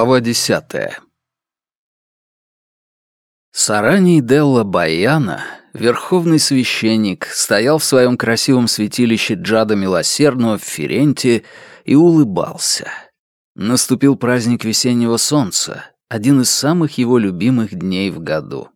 Глава десятая. Сараний Делла Баяна, верховный священник, стоял в своем красивом святилище Джада Милосердного в Ференте и улыбался. Наступил праздник весеннего солнца, один из самых его любимых дней в году.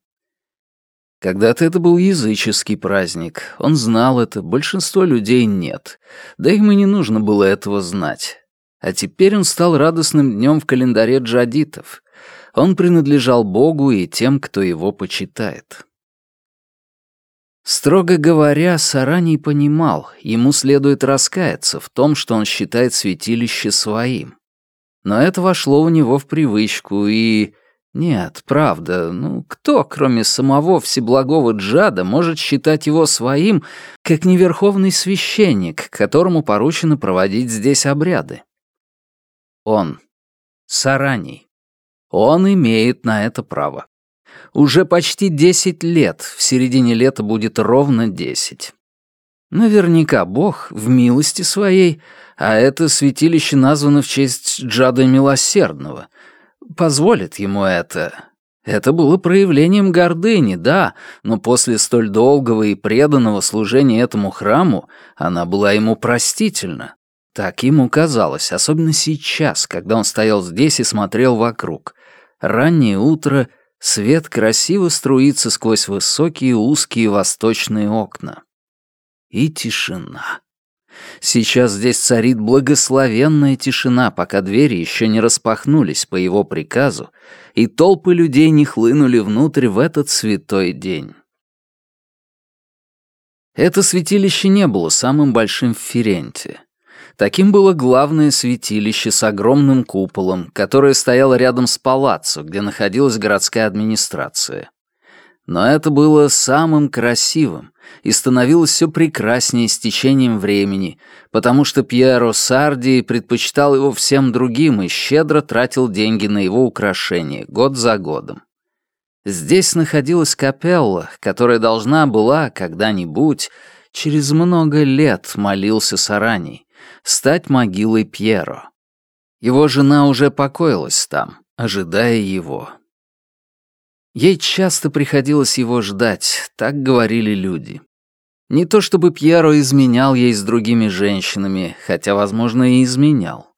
Когда-то это был языческий праздник, он знал это, большинство людей нет, да им и не нужно было этого знать. А теперь он стал радостным днем в календаре джадитов. Он принадлежал Богу и тем, кто его почитает. Строго говоря, Сараний понимал, ему следует раскаяться в том, что он считает святилище своим. Но это вошло у него в привычку, и... Нет, правда, ну кто, кроме самого Всеблагого Джада, может считать его своим, как неверховный священник, которому поручено проводить здесь обряды? Он. Сараний. Он имеет на это право. Уже почти десять лет, в середине лета будет ровно десять. Наверняка Бог в милости своей, а это святилище названо в честь Джада Милосердного, позволит ему это. Это было проявлением гордыни, да, но после столь долгого и преданного служения этому храму она была ему простительна. Так ему казалось, особенно сейчас, когда он стоял здесь и смотрел вокруг. Раннее утро, свет красиво струится сквозь высокие узкие восточные окна. И тишина. Сейчас здесь царит благословенная тишина, пока двери еще не распахнулись по его приказу, и толпы людей не хлынули внутрь в этот святой день. Это святилище не было самым большим в Ференте. Таким было главное святилище с огромным куполом, которое стояло рядом с палаццо, где находилась городская администрация. Но это было самым красивым и становилось все прекраснее с течением времени, потому что Пьеро Сарди предпочитал его всем другим и щедро тратил деньги на его украшения год за годом. Здесь находилась капелла, которая должна была когда-нибудь, через много лет молился Сараний, стать могилой Пьеро. Его жена уже покоилась там, ожидая его. Ей часто приходилось его ждать, так говорили люди. Не то чтобы Пьеро изменял ей с другими женщинами, хотя, возможно, и изменял.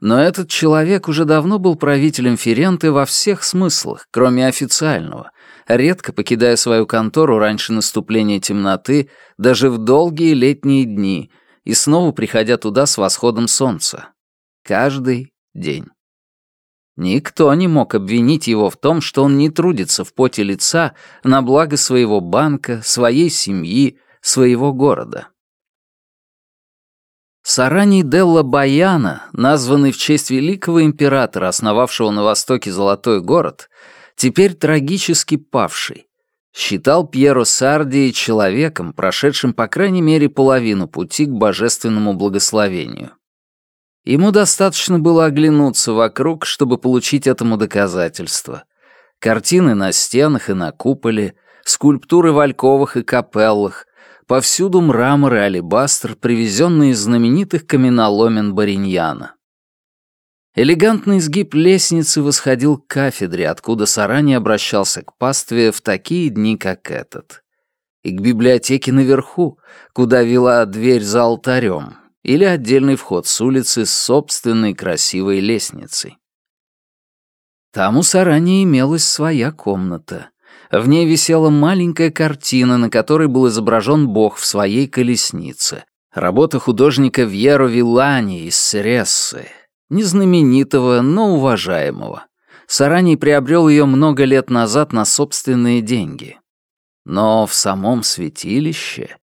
Но этот человек уже давно был правителем Ференты во всех смыслах, кроме официального, редко покидая свою контору раньше наступления темноты, даже в долгие летние дни — и снова приходя туда с восходом солнца. Каждый день. Никто не мог обвинить его в том, что он не трудится в поте лица на благо своего банка, своей семьи, своего города. Сараний Делла Баяна, названный в честь великого императора, основавшего на востоке золотой город, теперь трагически павший, считал Пьеро Сарди человеком, прошедшим по крайней мере половину пути к божественному благословению. Ему достаточно было оглянуться вокруг, чтобы получить этому доказательство. Картины на стенах и на куполе, скульптуры в альковах и капеллах, повсюду мрамор и алебастр, привезенные из знаменитых каменоломен Бариньяна. Элегантный изгиб лестницы восходил к кафедре, откуда Сарани обращался к пастве в такие дни, как этот. И к библиотеке наверху, куда вела дверь за алтарем, или отдельный вход с улицы с собственной красивой лестницей. Там у Сарани имелась своя комната. В ней висела маленькая картина, на которой был изображен бог в своей колеснице. Работа художника Вьеро Виллани из Срессы, Незнаменитого, но уважаемого. Сараний приобрел ее много лет назад на собственные деньги. Но в самом святилище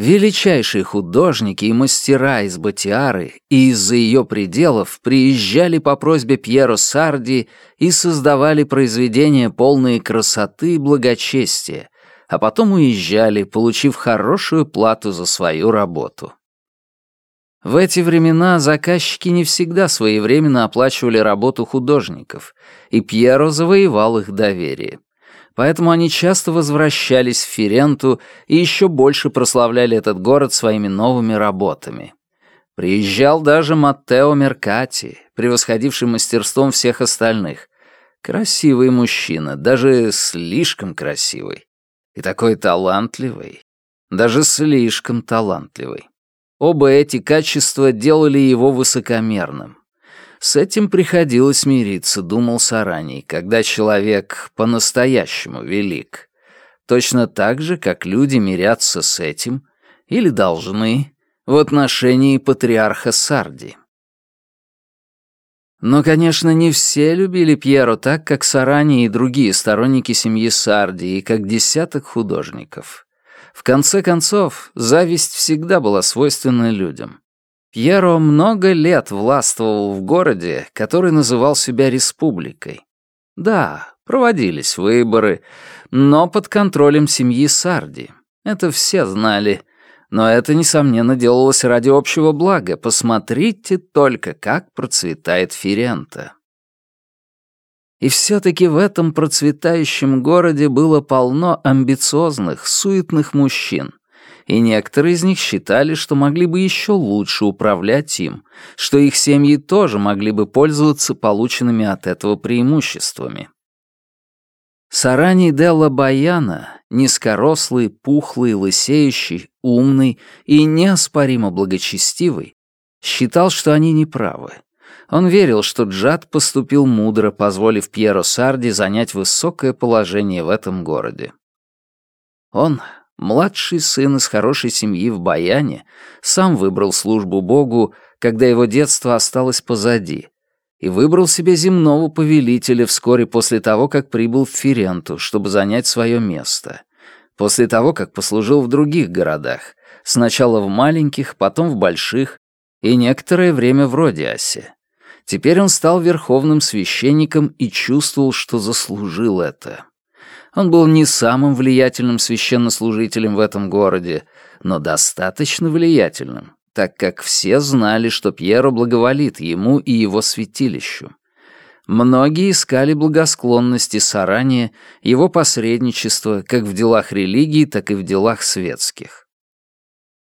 величайшие художники и мастера из Батиары и из-за ее пределов приезжали по просьбе Пьеро Сарди и создавали произведения полные красоты и благочестия, а потом уезжали, получив хорошую плату за свою работу. В эти времена заказчики не всегда своевременно оплачивали работу художников, и Пьеро завоевал их доверие. Поэтому они часто возвращались в Ференту и еще больше прославляли этот город своими новыми работами. Приезжал даже Маттео Меркати, превосходивший мастерством всех остальных. Красивый мужчина, даже слишком красивый. И такой талантливый, даже слишком талантливый. Оба эти качества делали его высокомерным. С этим приходилось мириться, думал Сараний, когда человек по-настоящему велик. Точно так же, как люди мирятся с этим, или должны, в отношении патриарха Сарди. Но, конечно, не все любили Пьеро так, как Сарани и другие сторонники семьи Сарди, и как десяток художников. В конце концов, зависть всегда была свойственна людям. Пьеро много лет властвовал в городе, который называл себя республикой. Да, проводились выборы, но под контролем семьи Сарди. Это все знали. Но это, несомненно, делалось ради общего блага. Посмотрите только, как процветает Ферента. И все-таки в этом процветающем городе было полно амбициозных, суетных мужчин, и некоторые из них считали, что могли бы еще лучше управлять им, что их семьи тоже могли бы пользоваться полученными от этого преимуществами. Сарани Делла Баяна, низкорослый, пухлый, лысеющий, умный и неоспоримо благочестивый, считал, что они неправы. Он верил, что Джад поступил мудро, позволив Пьеро Сарди занять высокое положение в этом городе. Он, Младший сын из хорошей семьи в Баяне сам выбрал службу Богу, когда его детство осталось позади, и выбрал себе земного повелителя вскоре после того, как прибыл в Ференту, чтобы занять свое место. После того, как послужил в других городах, сначала в маленьких, потом в больших, и некоторое время в Родиасе. Теперь он стал верховным священником и чувствовал, что заслужил это. Он был не самым влиятельным священнослужителем в этом городе, но достаточно влиятельным, так как все знали, что Пьеро благоволит ему и его святилищу. Многие искали благосклонности Сарания, его посредничество как в делах религии, так и в делах светских.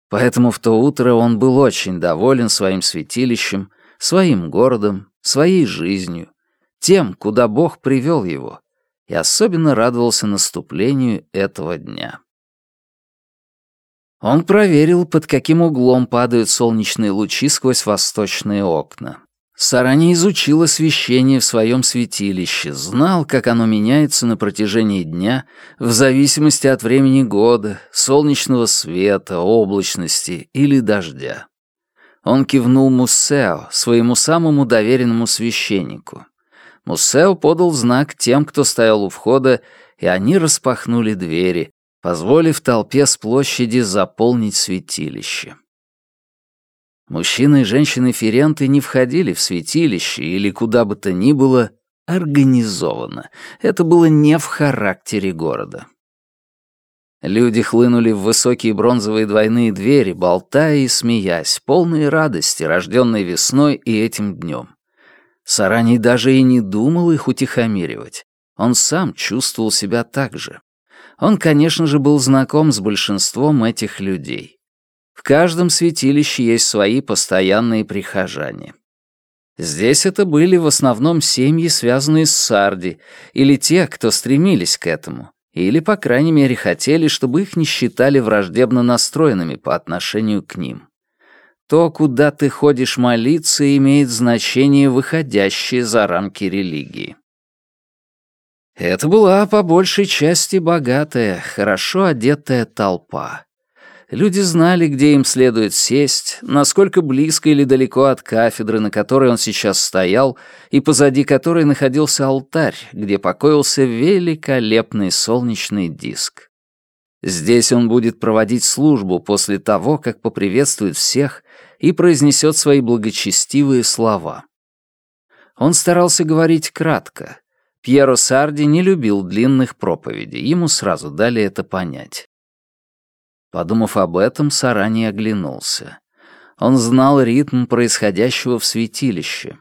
Поэтому в то утро он был очень доволен своим святилищем, своим городом, своей жизнью, тем, куда Бог привел его, и особенно радовался наступлению этого дня. Он проверил, под каким углом падают солнечные лучи сквозь восточные окна. Сарани изучил освещение в своем святилище, знал, как оно меняется на протяжении дня в зависимости от времени года, солнечного света, облачности или дождя. Он кивнул Муссео, своему самому доверенному священнику. Муссео подал знак тем, кто стоял у входа, и они распахнули двери, позволив толпе с площади заполнить святилище. Мужчины и женщины Ференты не входили в святилище или куда бы то ни было организованно. Это было не в характере города. Люди хлынули в высокие бронзовые двойные двери, болтая и смеясь, полные радости, рожденной весной и этим днем. Сараний даже и не думал их утихомиривать. Он сам чувствовал себя так же. Он, конечно же, был знаком с большинством этих людей. В каждом святилище есть свои постоянные прихожане. Здесь это были в основном семьи, связанные с Сарди, или те, кто стремились к этому, или, по крайней мере, хотели, чтобы их не считали враждебно настроенными по отношению к ним. То, куда ты ходишь молиться, имеет значение, выходящее за рамки религии. Это была по большей части богатая, хорошо одетая толпа. Люди знали, где им следует сесть, насколько близко или далеко от кафедры, на которой он сейчас стоял, и позади которой находился алтарь, где покоился великолепный солнечный диск. Здесь он будет проводить службу после того, как поприветствует всех и произнесет свои благочестивые слова. Он старался говорить кратко. Пьеро Сарди не любил длинных проповедей, ему сразу дали это понять. Подумав об этом, Сарани оглянулся. Он знал ритм происходящего в святилище.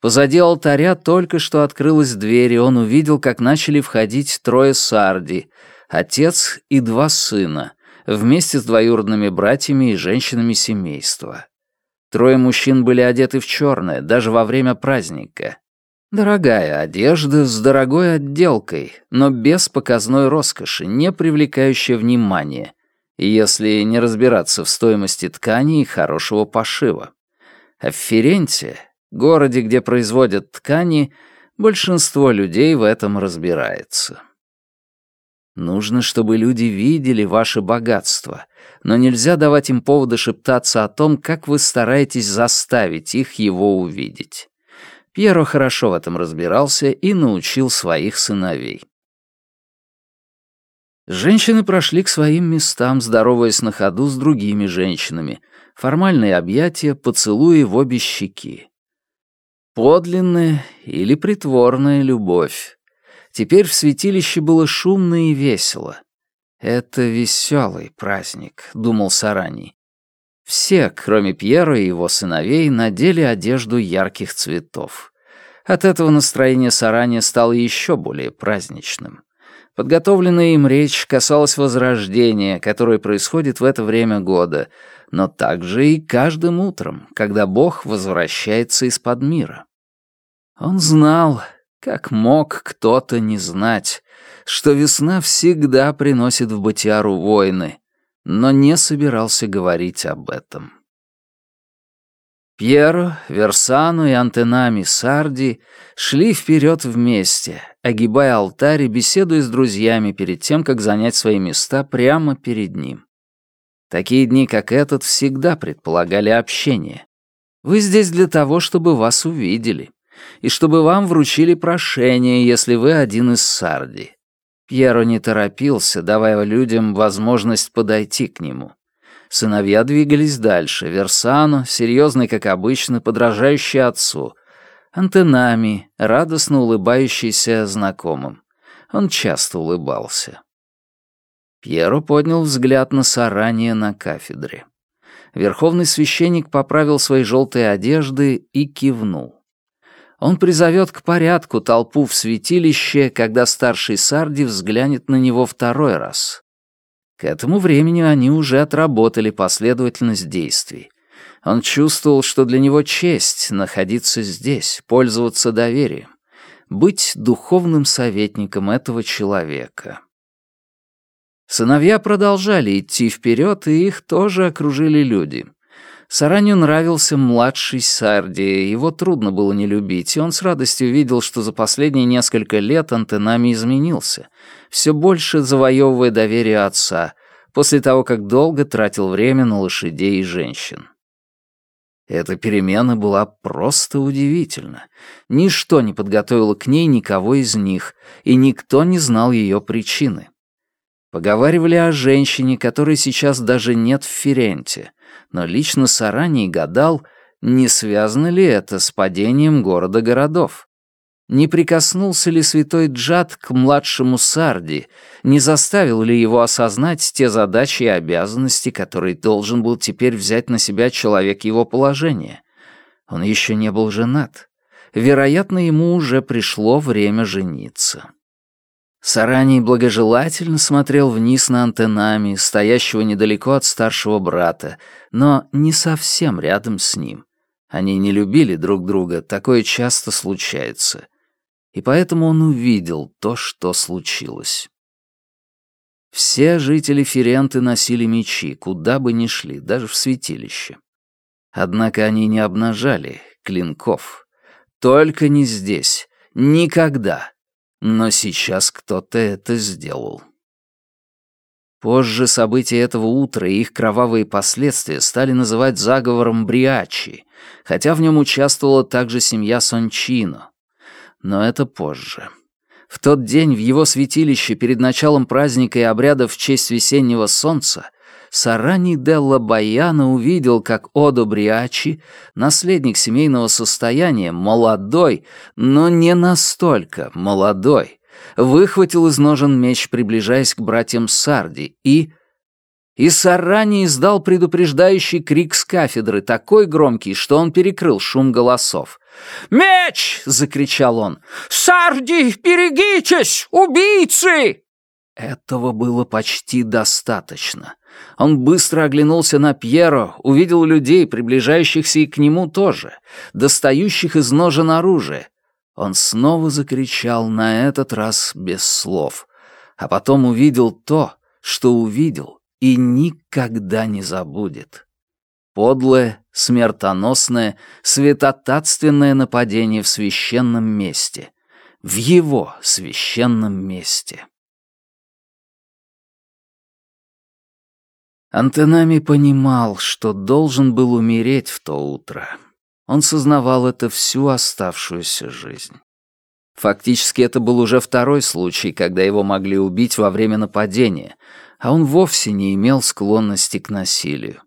Позади алтаря только что открылась дверь, и он увидел, как начали входить трое Сарди, отец и два сына, вместе с двоюродными братьями и женщинами семейства. Трое мужчин были одеты в черное, даже во время праздника. Дорогая одежда с дорогой отделкой, но без показной роскоши, не привлекающая внимания, если не разбираться в стоимости ткани и хорошего пошива. А в Ференте, городе, где производят ткани, большинство людей в этом разбирается. Нужно, чтобы люди видели ваше богатство, но нельзя давать им повода шептаться о том, как вы стараетесь заставить их его увидеть. Пьеро хорошо в этом разбирался и научил своих сыновей. Женщины прошли к своим местам, здороваясь на ходу с другими женщинами. Формальные объятия, поцелуи в обе щеки. Подлинная или притворная любовь. Теперь в святилище было шумно и весело. «Это веселый праздник», — думал Сараний. Все, кроме Пьера и его сыновей, надели одежду ярких цветов. От этого настроение Сарани стало еще более праздничным. Подготовленная им речь касалась возрождения, которое происходит в это время года, но также и каждым утром, когда Бог возвращается из-под мира. Он знал, как мог кто-то не знать, что весна всегда приносит в Батиару войны, но не собирался говорить об этом. Пьеро, Версану и Антенами Сарди шли вперед вместе, огибая алтарь и беседуя с друзьями перед тем, как занять свои места прямо перед ним. Такие дни, как этот, всегда предполагали общение. Вы здесь для того, чтобы вас увидели, и чтобы вам вручили прошение, если вы один из Сарди. Пьеро не торопился, давая людям возможность подойти к нему. Сыновья двигались дальше. Версано, серьезный, как обычно, подражающий отцу. Антенами, радостно улыбающийся знакомым. Он часто улыбался. Пьеро поднял взгляд на сарание на кафедре. Верховный священник поправил свои желтые одежды и кивнул. Он призовет к порядку толпу в святилище, когда старший Сарди взглянет на него второй раз. К этому времени они уже отработали последовательность действий. Он чувствовал, что для него честь находиться здесь, пользоваться доверием, быть духовным советником этого человека. Сыновья продолжали идти вперед, и их тоже окружили люди — Сараню нравился младший Сарди, его трудно было не любить, и он с радостью видел, что за последние несколько лет Антенами изменился, все больше завоевывая доверие отца, после того, как долго тратил время на лошадей и женщин. Эта перемена была просто удивительна. Ничто не подготовило к ней никого из них, и никто не знал ее причины. Поговаривали о женщине, которой сейчас даже нет в Ференте — но лично Сараний гадал, не связано ли это с падением города-городов. Не прикоснулся ли святой Джад к младшему Сарди, не заставил ли его осознать те задачи и обязанности, которые должен был теперь взять на себя человек его положения? Он еще не был женат. Вероятно, ему уже пришло время жениться. Сараний благожелательно смотрел вниз на антеннами, стоящего недалеко от старшего брата, но не совсем рядом с ним. Они не любили друг друга, такое часто случается. И поэтому он увидел то, что случилось. Все жители Ференты носили мечи, куда бы ни шли, даже в святилище. Однако они не обнажали клинков. Только не здесь. Никогда. Но сейчас кто-то это сделал. Позже события этого утра и их кровавые последствия стали называть заговором Бриачи, хотя в нем участвовала также семья Сончино. Но это позже. В тот день в его святилище перед началом праздника и обрядов в честь весеннего солнца Сарани Делла Баяна увидел, как Одо Бриачи, наследник семейного состояния, молодой, но не настолько молодой, выхватил из ножен меч, приближаясь к братьям Сарди, и... И Сарани издал предупреждающий крик с кафедры, такой громкий, что он перекрыл шум голосов. «Меч!» — закричал он. «Сарди, берегитесь! Убийцы!» Этого было почти достаточно. Он быстро оглянулся на Пьеро, увидел людей, приближающихся и к нему тоже, достающих из ножен оружие. Он снова закричал, на этот раз без слов. А потом увидел то, что увидел и никогда не забудет. Подлое, смертоносное, святотатственное нападение в священном месте. В его священном месте. Антенами понимал, что должен был умереть в то утро. Он сознавал это всю оставшуюся жизнь. Фактически это был уже второй случай, когда его могли убить во время нападения, а он вовсе не имел склонности к насилию.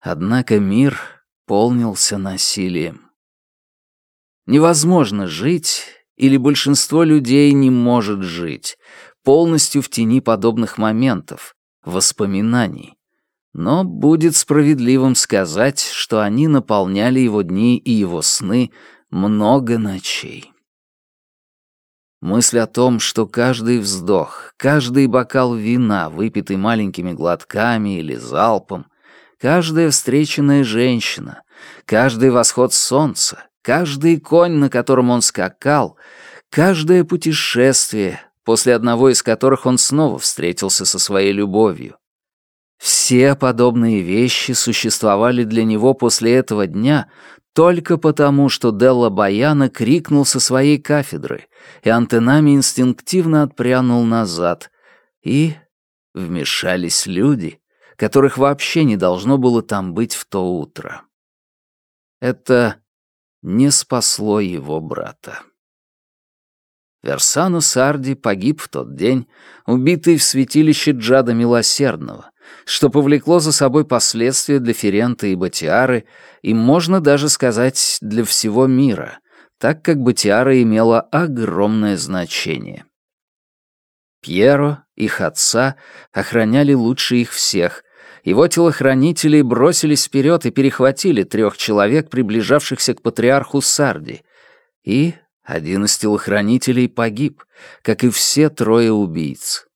Однако мир полнился насилием. Невозможно жить, или большинство людей не может жить, полностью в тени подобных моментов, воспоминаний. Но будет справедливым сказать, что они наполняли его дни и его сны много ночей. Мысль о том, что каждый вздох, каждый бокал вина, выпитый маленькими глотками или залпом, каждая встреченная женщина, каждый восход солнца, каждый конь, на котором он скакал, каждое путешествие, после одного из которых он снова встретился со своей любовью, все подобные вещи существовали для него после этого дня только потому, что Делла Баяна крикнул со своей кафедры, и антенами инстинктивно отпрянул назад, и вмешались люди, которых вообще не должно было там быть в то утро. Это не спасло его брата. Версану Сарди погиб в тот день, убитый в святилище Джада Милосердного, что повлекло за собой последствия для Ферента и Батиары, и можно даже сказать для всего мира, так как Батиара имела огромное значение. Пьеро, их отца, охраняли лучше их всех. Его телохранители бросились вперед и перехватили трех человек, приближавшихся к патриарху Сарди. И один из телохранителей погиб, как и все трое убийц.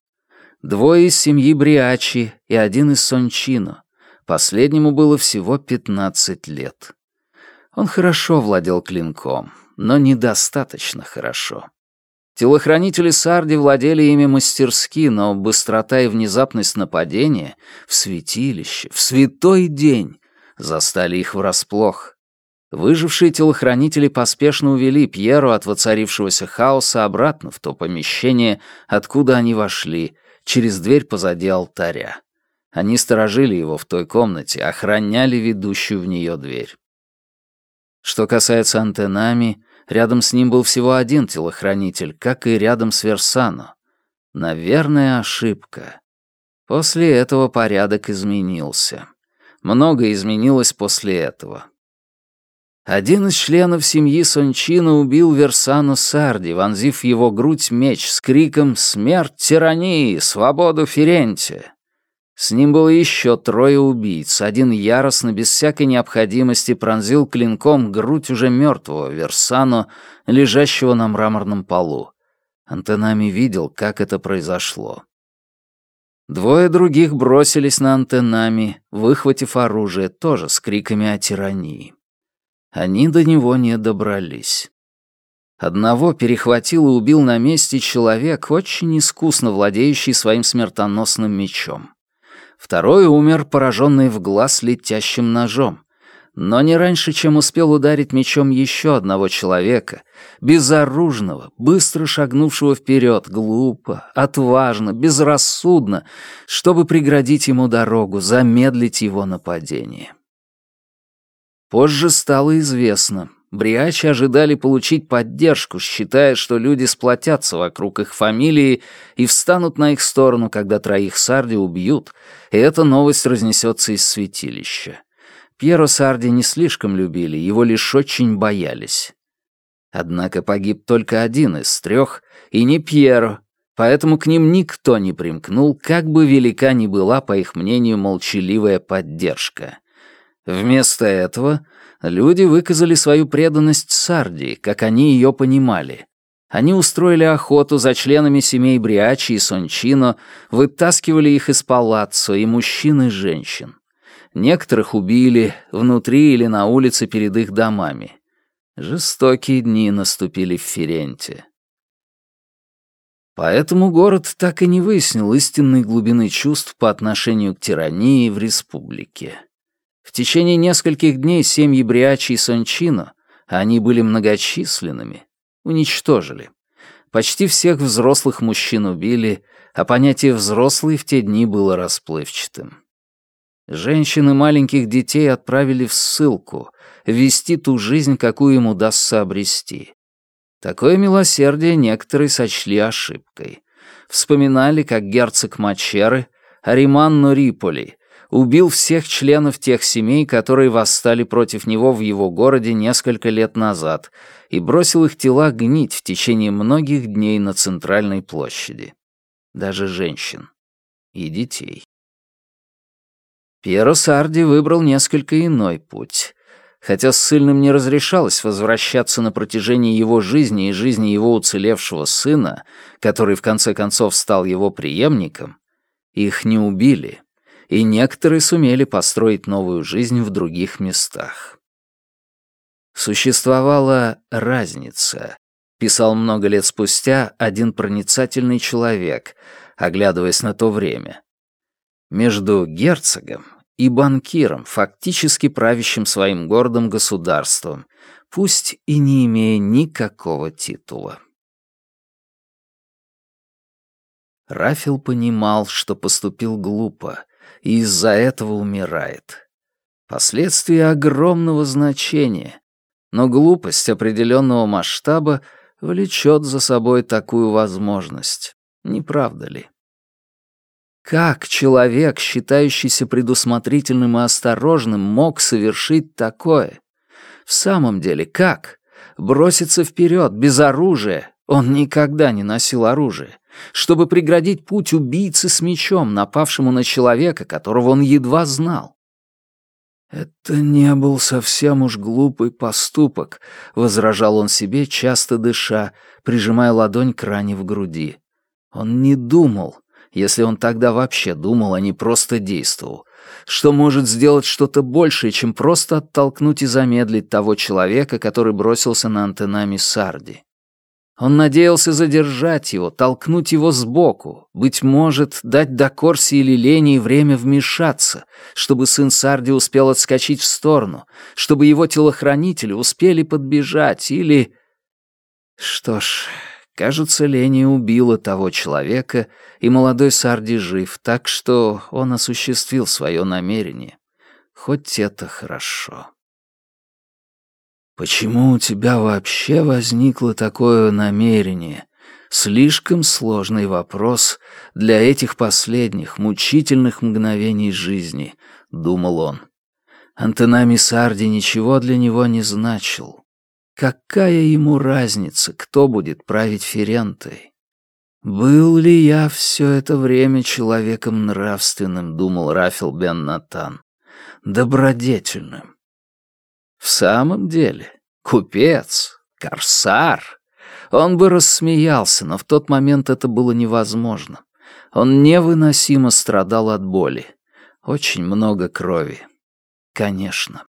Двое из семьи Бриачи и один из Сончино. Последнему было всего 15 лет. Он хорошо владел клинком, но недостаточно хорошо. Телохранители Сарди владели ими мастерски, но быстрота и внезапность нападения в святилище, в святой день застали их врасплох. Выжившие телохранители поспешно увели Пьеру от воцарившегося хаоса обратно в то помещение, откуда они вошли, через дверь позади алтаря. Они сторожили его в той комнате, охраняли ведущую в нее дверь. Что касается антенами, рядом с ним был всего один телохранитель, как и рядом с Версано. Наверное, ошибка. После этого порядок изменился. Многое изменилось после этого. Один из членов семьи Сончина убил Версану Сарди, вонзив в его грудь меч с криком «Смерть тирании! Свободу Ференте!». С ним было еще трое убийц. Один яростно, без всякой необходимости, пронзил клинком грудь уже мертвого Версано, лежащего на мраморном полу. Антенами видел, как это произошло. Двое других бросились на антенами, выхватив оружие, тоже с криками о тирании. Они до него не добрались. Одного перехватил и убил на месте человек, очень искусно владеющий своим смертоносным мечом. Второй умер, пораженный в глаз летящим ножом, но не раньше, чем успел ударить мечом еще одного человека, безоружного, быстро шагнувшего вперед, глупо, отважно, безрассудно, чтобы преградить ему дорогу, замедлить его нападение. Позже стало известно. Бриачи ожидали получить поддержку, считая, что люди сплотятся вокруг их фамилии и встанут на их сторону, когда троих Сарди убьют, и эта новость разнесется из святилища. Пьеро Сарди не слишком любили, его лишь очень боялись. Однако погиб только один из трех, и не Пьеро, поэтому к ним никто не примкнул, как бы велика ни была, по их мнению, молчаливая поддержка. Вместо этого люди выказали свою преданность Сардии, как они ее понимали. Они устроили охоту за членами семей Бриачи и Сончино, вытаскивали их из палаццо, и мужчин, и женщин. Некоторых убили внутри или на улице перед их домами. Жестокие дни наступили в Ференте. Поэтому город так и не выяснил истинной глубины чувств по отношению к тирании в республике. В течение нескольких дней семьи Бриачи и Сончино, а они были многочисленными, уничтожили. Почти всех взрослых мужчин убили, а понятие «взрослый» в те дни было расплывчатым. Женщин и маленьких детей отправили в ссылку, вести ту жизнь, какую им удастся обрести. Такое милосердие некоторые сочли ошибкой. Вспоминали, как герцог Мачеры, Ариман Нориполи, убил всех членов тех семей, которые восстали против него в его городе несколько лет назад, и бросил их тела гнить в течение многих дней на центральной площади. Даже женщин. И детей. Пьеро Сарди выбрал несколько иной путь. Хотя ссыльным не разрешалось возвращаться на протяжении его жизни и жизни его уцелевшего сына, который в конце концов стал его преемником, их не убили, и некоторые сумели построить новую жизнь в других местах. Существовала разница, писал много лет спустя один проницательный человек, оглядываясь на то время, между герцогом и банкиром, фактически правящим своим городом государством, пусть и не имея никакого титула. Рафил понимал, что поступил глупо, и из-за этого умирает. Последствия огромного значения, но глупость определенного масштаба влечет за собой такую возможность. Не правда ли? Как человек, считающийся предусмотрительным и осторожным, мог совершить такое? В самом деле, как? Броситься вперед, без оружия. Он никогда не носил оружие чтобы преградить путь убийце с мечом, напавшему на человека, которого он едва знал. «Это не был совсем уж глупый поступок», — возражал он себе, часто дыша, прижимая ладонь к ране в груди. Он не думал, если он тогда вообще думал, а не просто действовал, что может сделать что-то большее, чем просто оттолкнуть и замедлить того человека, который бросился на антеннами Сарди. Он надеялся задержать его, толкнуть его сбоку, быть может, дать до Корси или Лении время вмешаться, чтобы сын Сарди успел отскочить в сторону, чтобы его телохранители успели подбежать или... Что ж, кажется, Ления убила того человека, и молодой Сарди жив, так что он осуществил свое намерение. Хоть это хорошо. Почему у тебя вообще возникло такое намерение? Слишком сложный вопрос для этих последних, мучительных мгновений жизни, думал он. Антенами Сарди ничего для него не значил. Какая ему разница, кто будет править Ферентой? «Был ли я все это время человеком нравственным?» — думал Рафил бен Натан. «Добродетельным. В самом деле, купец, корсар. Он бы рассмеялся, но в тот момент это было невозможно. Он невыносимо страдал от боли. Очень много крови. Конечно.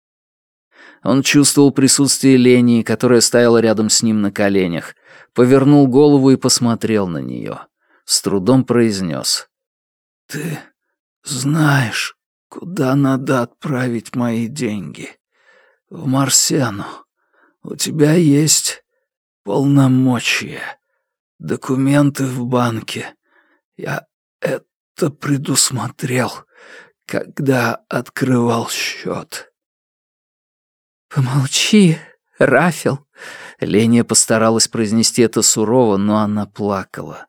Он чувствовал присутствие Лении, которая стояла рядом с ним на коленях, повернул голову и посмотрел на нее. С трудом произнес. «Ты знаешь, куда надо отправить мои деньги?» В Марсиану. У тебя есть полномочия, документы в банке. Я это предусмотрел, когда открывал счет. «Помолчи, Рафил». Леня постаралась произнести это сурово, но она плакала.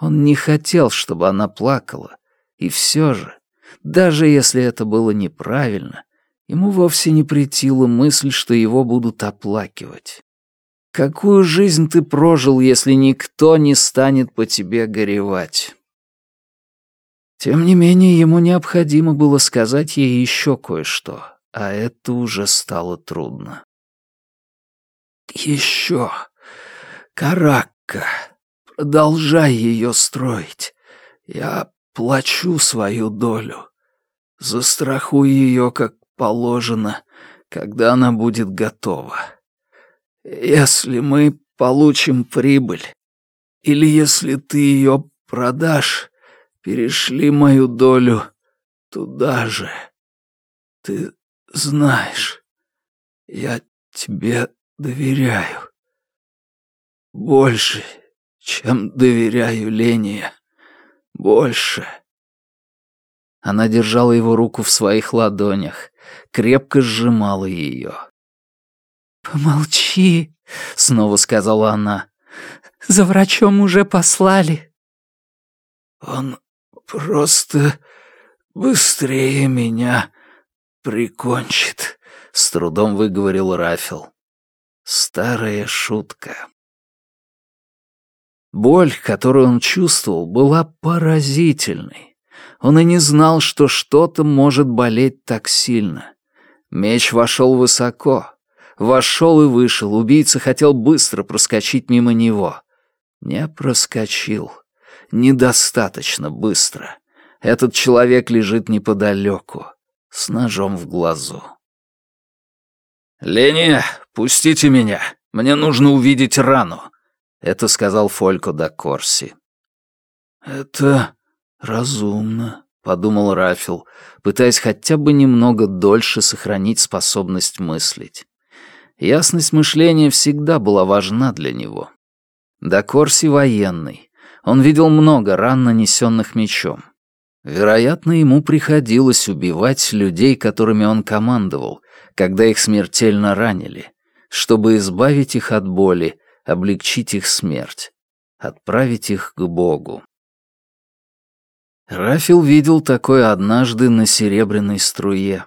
Он не хотел, чтобы она плакала. И все же, даже если это было неправильно, Ему вовсе не претила мысль, что его будут оплакивать. Какую жизнь ты прожил, если никто не станет по тебе горевать? Тем не менее, ему необходимо было сказать ей еще кое-что, а это уже стало трудно. «Еще, Карак, Арка, продолжай ее строить. Я плачу свою долю. Застрахуй ее, как положено, когда она будет готова. Если мы получим прибыль, или если ты ее продашь, перешли мою долю туда же. Ты знаешь, я тебе доверяю. Больше, чем доверяю Лене. Больше. Она держала его руку в своих ладонях, крепко сжимала ее. «Помолчи», — снова сказала она. «За врачом уже послали». «Он просто быстрее меня прикончит», — с трудом выговорил Рафил. Старая шутка. Боль, которую он чувствовал, была поразительной. Он и не знал, что что-то может болеть так сильно. Меч вошел высоко. Вошел и вышел. Убийца хотел быстро проскочить мимо него. Не проскочил. Недостаточно быстро. Этот человек лежит неподалеку, с ножом в глазу. «Леня, пустите меня. Мне нужно увидеть рану», — это сказал Фолько да Корси. «Это разумно», — подумал Рафил, пытаясь хотя бы немного дольше сохранить способность мыслить. Ясность мышления всегда была важна для него. Да Корси военный. Он видел много ран, нанесенных мечом. Вероятно, ему приходилось убивать людей, которыми он командовал, когда их смертельно ранили, чтобы избавить их от боли, облегчить их смерть, отправить их к Богу. Рафил видел такое однажды на серебряной струе.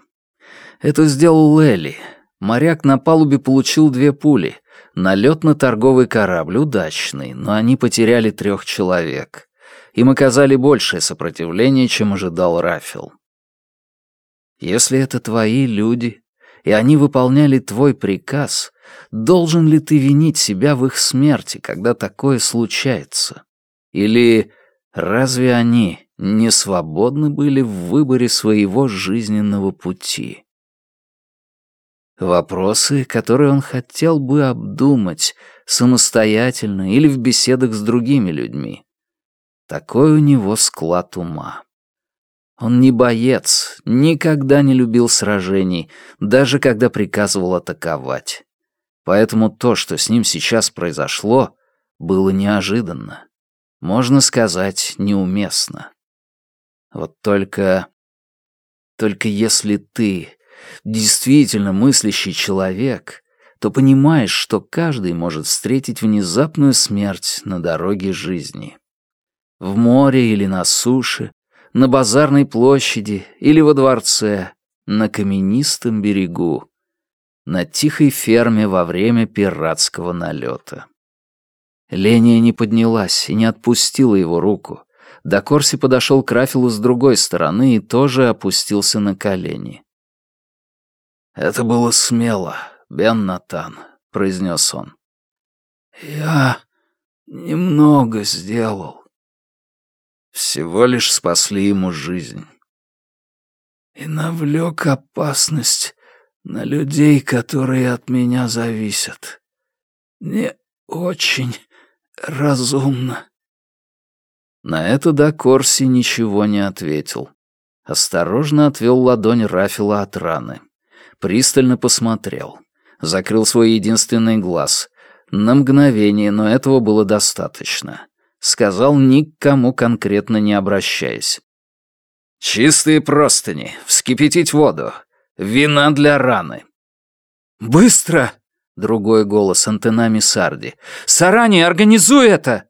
Это сделал Элли. Моряк на палубе получил две пули. Налет на торговый корабль удачный, но они потеряли трех человек. Им оказали большее сопротивление, чем ожидал Рафил. Если это твои люди, и они выполняли твой приказ, должен ли ты винить себя в их смерти, когда такое случается? Или разве они не свободны были в выборе своего жизненного пути? Вопросы, которые он хотел бы обдумать самостоятельно или в беседах с другими людьми. Такой у него склад ума. Он не боец, никогда не любил сражений, даже когда приказывал атаковать. Поэтому то, что с ним сейчас произошло, было неожиданно. Можно сказать, неуместно. Вот только... Только если ты действительно мыслящий человек, то понимаешь, что каждый может встретить внезапную смерть на дороге жизни. В море или на суше, на базарной площади или во дворце, на каменистом берегу, на тихой ферме во время пиратского налета. Ления не поднялась и не отпустила его руку. До Корси подошел к Рафилу с другой стороны и тоже опустился на колени. «Это было смело, Бен Натан», — произнес он. «Я немного сделал всего лишь спасли ему жизнь. И навлек опасность на людей, которые от меня зависят. Не очень разумно. На это да Корси ничего не ответил. Осторожно отвел ладонь Рафила от раны. Пристально посмотрел. Закрыл свой единственный глаз. На мгновение, но этого было достаточно сказал никому конкретно не обращаясь. «Чистые простыни, вскипятить воду, вина для раны». «Быстро!» — другой голос антенами Сарди. «Сарани, организуй это!»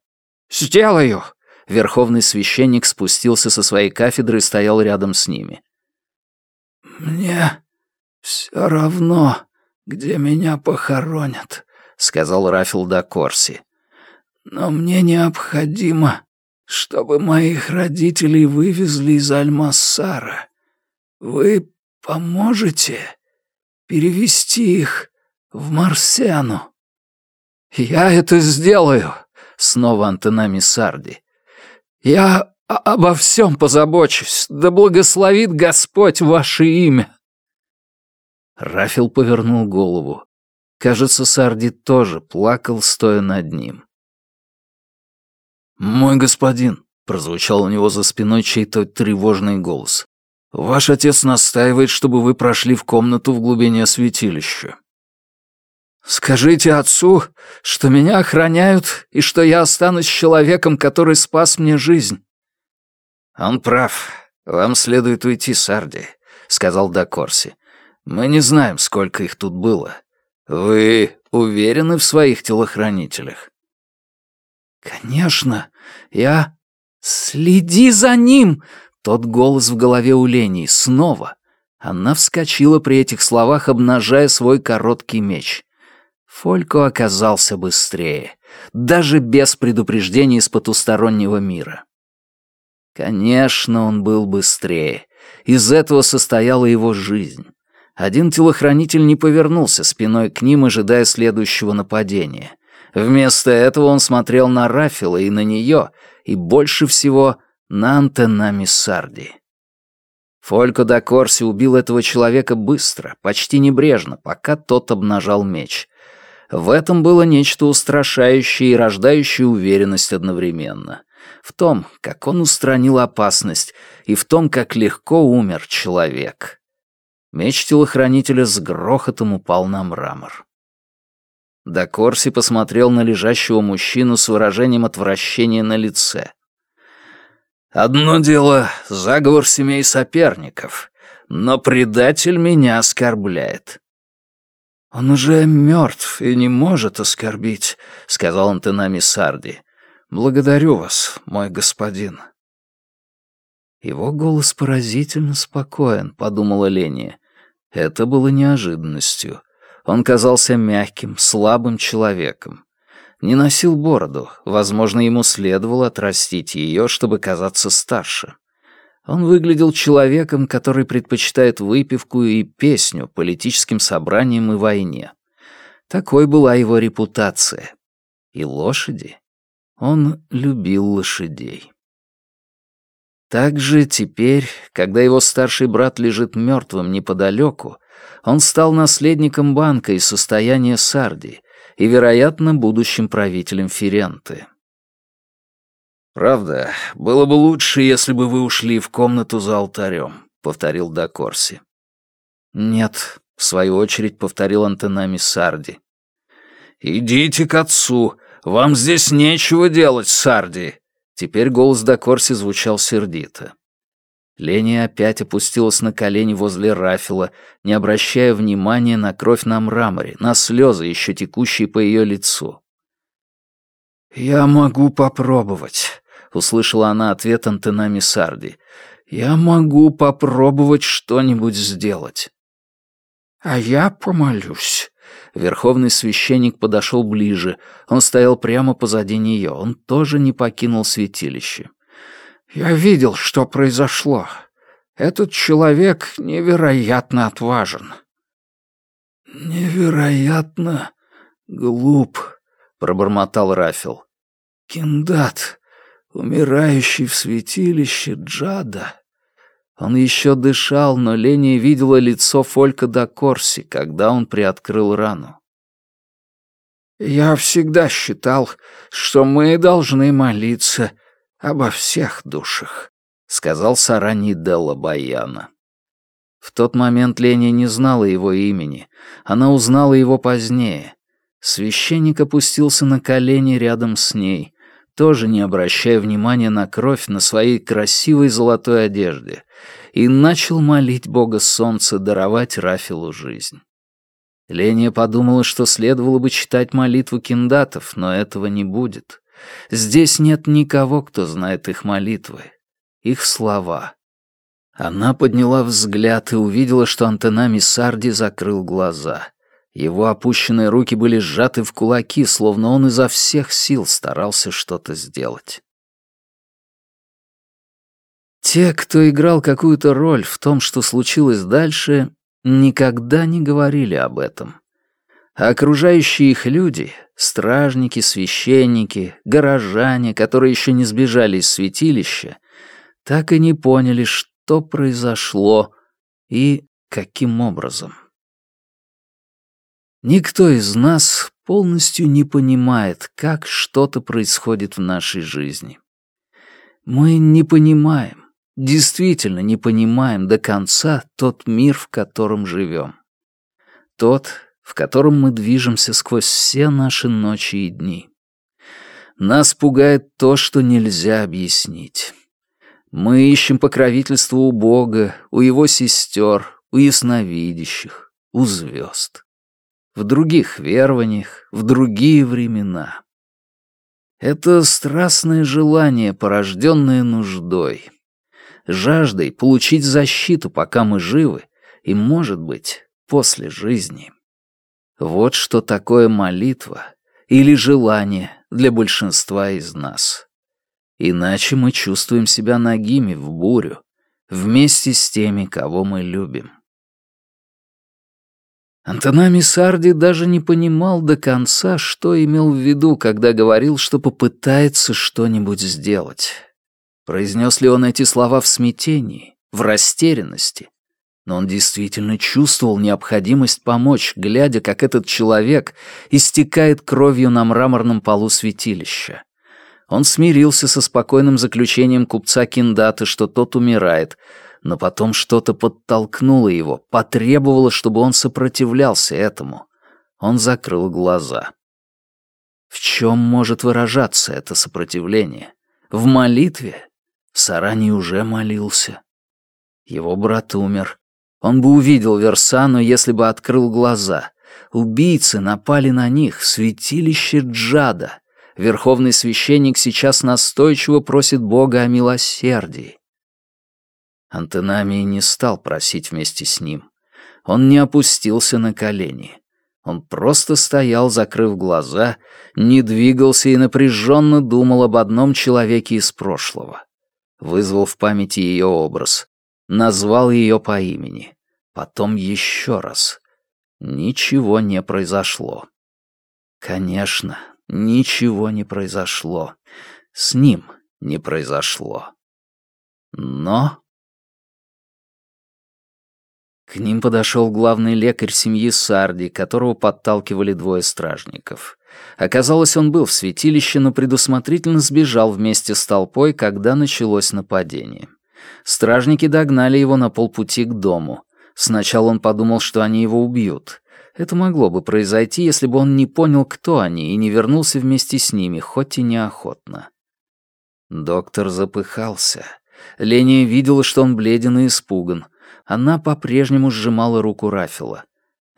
«Сделаю!» Верховный священник спустился со своей кафедры и стоял рядом с ними. «Мне все равно, где меня похоронят», — сказал Рафил да Корси. Но мне необходимо, чтобы моих родителей вывезли из Альмассара. Вы поможете перевести их в Марсиану?» «Я это сделаю!» снова Антенами Сарди. «Я обо всем позабочусь, да благословит Господь ваше имя!» Рафил повернул голову. Кажется, Сарди тоже плакал, стоя над ним. «Мой господин», — прозвучал у него за спиной чей-то тревожный голос, «ваш отец настаивает, чтобы вы прошли в комнату в глубине святилища». «Скажите отцу, что меня охраняют и что я останусь человеком, который спас мне жизнь». «Он прав. Вам следует уйти, Сарди», — сказал Дакорси. «Мы не знаем, сколько их тут было. Вы уверены в своих телохранителях?» «Конечно. Я...» «Следи за ним!» Тот голос в голове у Лени снова. Она вскочила при этих словах, обнажая свой короткий меч. Фолько оказался быстрее, даже без предупреждений из потустороннего мира. Конечно, он был быстрее. Из этого состояла его жизнь. Один телохранитель не повернулся спиной к ним, ожидая следующего нападения. Вместо этого он смотрел на Рафила и на нее, и больше всего на Антенами Сарди. Фолько да Корси убил этого человека быстро, почти небрежно, пока тот обнажал меч. В этом было нечто устрашающее и рождающее уверенность одновременно. В том, как он устранил опасность, и в том, как легко умер человек. Меч телохранителя с грохотом упал на мрамор. Да Корси посмотрел на лежащего мужчину с выражением отвращения на лице. «Одно дело — заговор семей соперников, но предатель меня оскорбляет. «Он уже мертв и не может оскорбить», — сказал Антенами Сарди. «Благодарю вас, мой господин». Его голос поразительно спокоен, подумала Леня. Это было неожиданностью. Он казался мягким, слабым человеком. Не носил бороду, возможно, ему следовало отрастить ее, чтобы казаться старше. Он выглядел человеком, который предпочитает выпивку и песню политическим собраниям и войне. Такой была его репутация. И лошади. Он любил лошадей. Также теперь, когда его старший брат лежит мертвым неподалеку, он стал наследником банка и состояния Сарди и, вероятно, будущим правителем Ференты. «Правда, было бы лучше, если бы вы ушли в комнату за алтарем», — повторил Дакорси. «Нет», — в свою очередь повторил Антенами Сарди. «Идите к отцу. Вам здесь нечего делать, Сарди». Теперь голос Дакорси звучал сердито. Лени опять опустилась на колени возле Рафила, не обращая внимания на кровь на мраморе, на слезы, еще текущие по ее лицу. «Я могу попробовать», — услышала она ответ антенами Сарди. «Я могу попробовать что-нибудь сделать». «А я помолюсь». Верховный священник подошел ближе. Он стоял прямо позади нее. Он тоже не покинул святилище. «Я видел, что произошло. Этот человек невероятно отважен». «Невероятно глуп», — пробормотал Рафил. «Киндат, умирающий в святилище Джада. Он еще дышал, но Леня видела лицо Фолька да Корси, когда он приоткрыл рану. «Я всегда считал, что мы должны молиться обо всех душах», — сказал Сарани Делла Баяна. В тот момент Леня не знала его имени. Она узнала его позднее. Священник опустился на колени рядом с ней тоже не обращая внимания на кровь на своей красивой золотой одежде, и начал молить Бога Солнца даровать Рафилу жизнь. Леня подумала, что следовало бы читать молитву киндатов, но этого не будет. Здесь нет никого, кто знает их молитвы, их слова. Она подняла взгляд и увидела, что Антенами Сарди закрыл глаза — его опущенные руки были сжаты в кулаки, словно он изо всех сил старался что-то сделать. Те, кто играл какую-то роль в том, что случилось дальше, никогда не говорили об этом. А окружающие их люди — стражники, священники, горожане, которые еще не сбежали из святилища, так и не поняли, что произошло и каким образом. Никто из нас полностью не понимает, как что-то происходит в нашей жизни. Мы не понимаем, действительно не понимаем до конца тот мир, в котором живем. Тот, в котором мы движемся сквозь все наши ночи и дни. Нас пугает то, что нельзя объяснить. Мы ищем покровительство у Бога, у Его сестер, у ясновидящих, у звезд. В других верованиях, в другие времена. Это страстное желание, порожденное нуждой. Жаждой получить защиту, пока мы живы, и, может быть, после жизни. Вот что такое молитва или желание для большинства из нас. Иначе мы чувствуем себя нагими в бурю, вместе с теми, кого мы любим. Антонами Сарди даже не понимал до конца, что имел в виду, когда говорил, что попытается что-нибудь сделать. Произнес ли он эти слова в смятении, в растерянности, но он действительно чувствовал необходимость помочь, глядя, как этот человек истекает кровью на мраморном полу святилища. Он смирился со спокойным заключением купца Киндата, что тот умирает, но потом что-то подтолкнуло его, потребовало, чтобы он сопротивлялся этому. Он закрыл глаза. В чем может выражаться это сопротивление? В молитве? Сарани уже молился. Его брат умер. Он бы увидел Версану, если бы открыл глаза. Убийцы напали на них, святилище Джада. Верховный священник сейчас настойчиво просит Бога о милосердии. Антенамий не стал просить вместе с ним. Он не опустился на колени. Он просто стоял, закрыв глаза, не двигался и напряженно думал об одном человеке из прошлого. Вызвал в памяти ее образ назвал ее по имени. Потом еще раз. Ничего не произошло. Конечно, ничего не произошло. С ним не произошло. Но... К ним подошел главный лекарь семьи Сарди, которого подталкивали двое стражников. Оказалось, он был в святилище, но предусмотрительно сбежал вместе с толпой, когда началось нападение. Стражники догнали его на полпути к дому. Сначала он подумал, что они его убьют. Это могло бы произойти, если бы он не понял, кто они, и не вернулся вместе с ними, хоть и неохотно. Доктор запыхался. Леня видела, что он бледен и испуган. Она по-прежнему сжимала руку Рафила.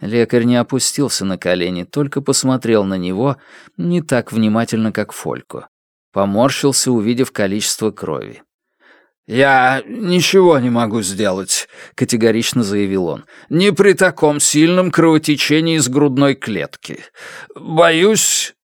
Лекарь не опустился на колени, только посмотрел на него не так внимательно, как Фолько. Поморщился, увидев количество крови. «Я ничего не могу сделать», — категорично заявил он. «Не при таком сильном кровотечении из грудной клетки. Боюсь...»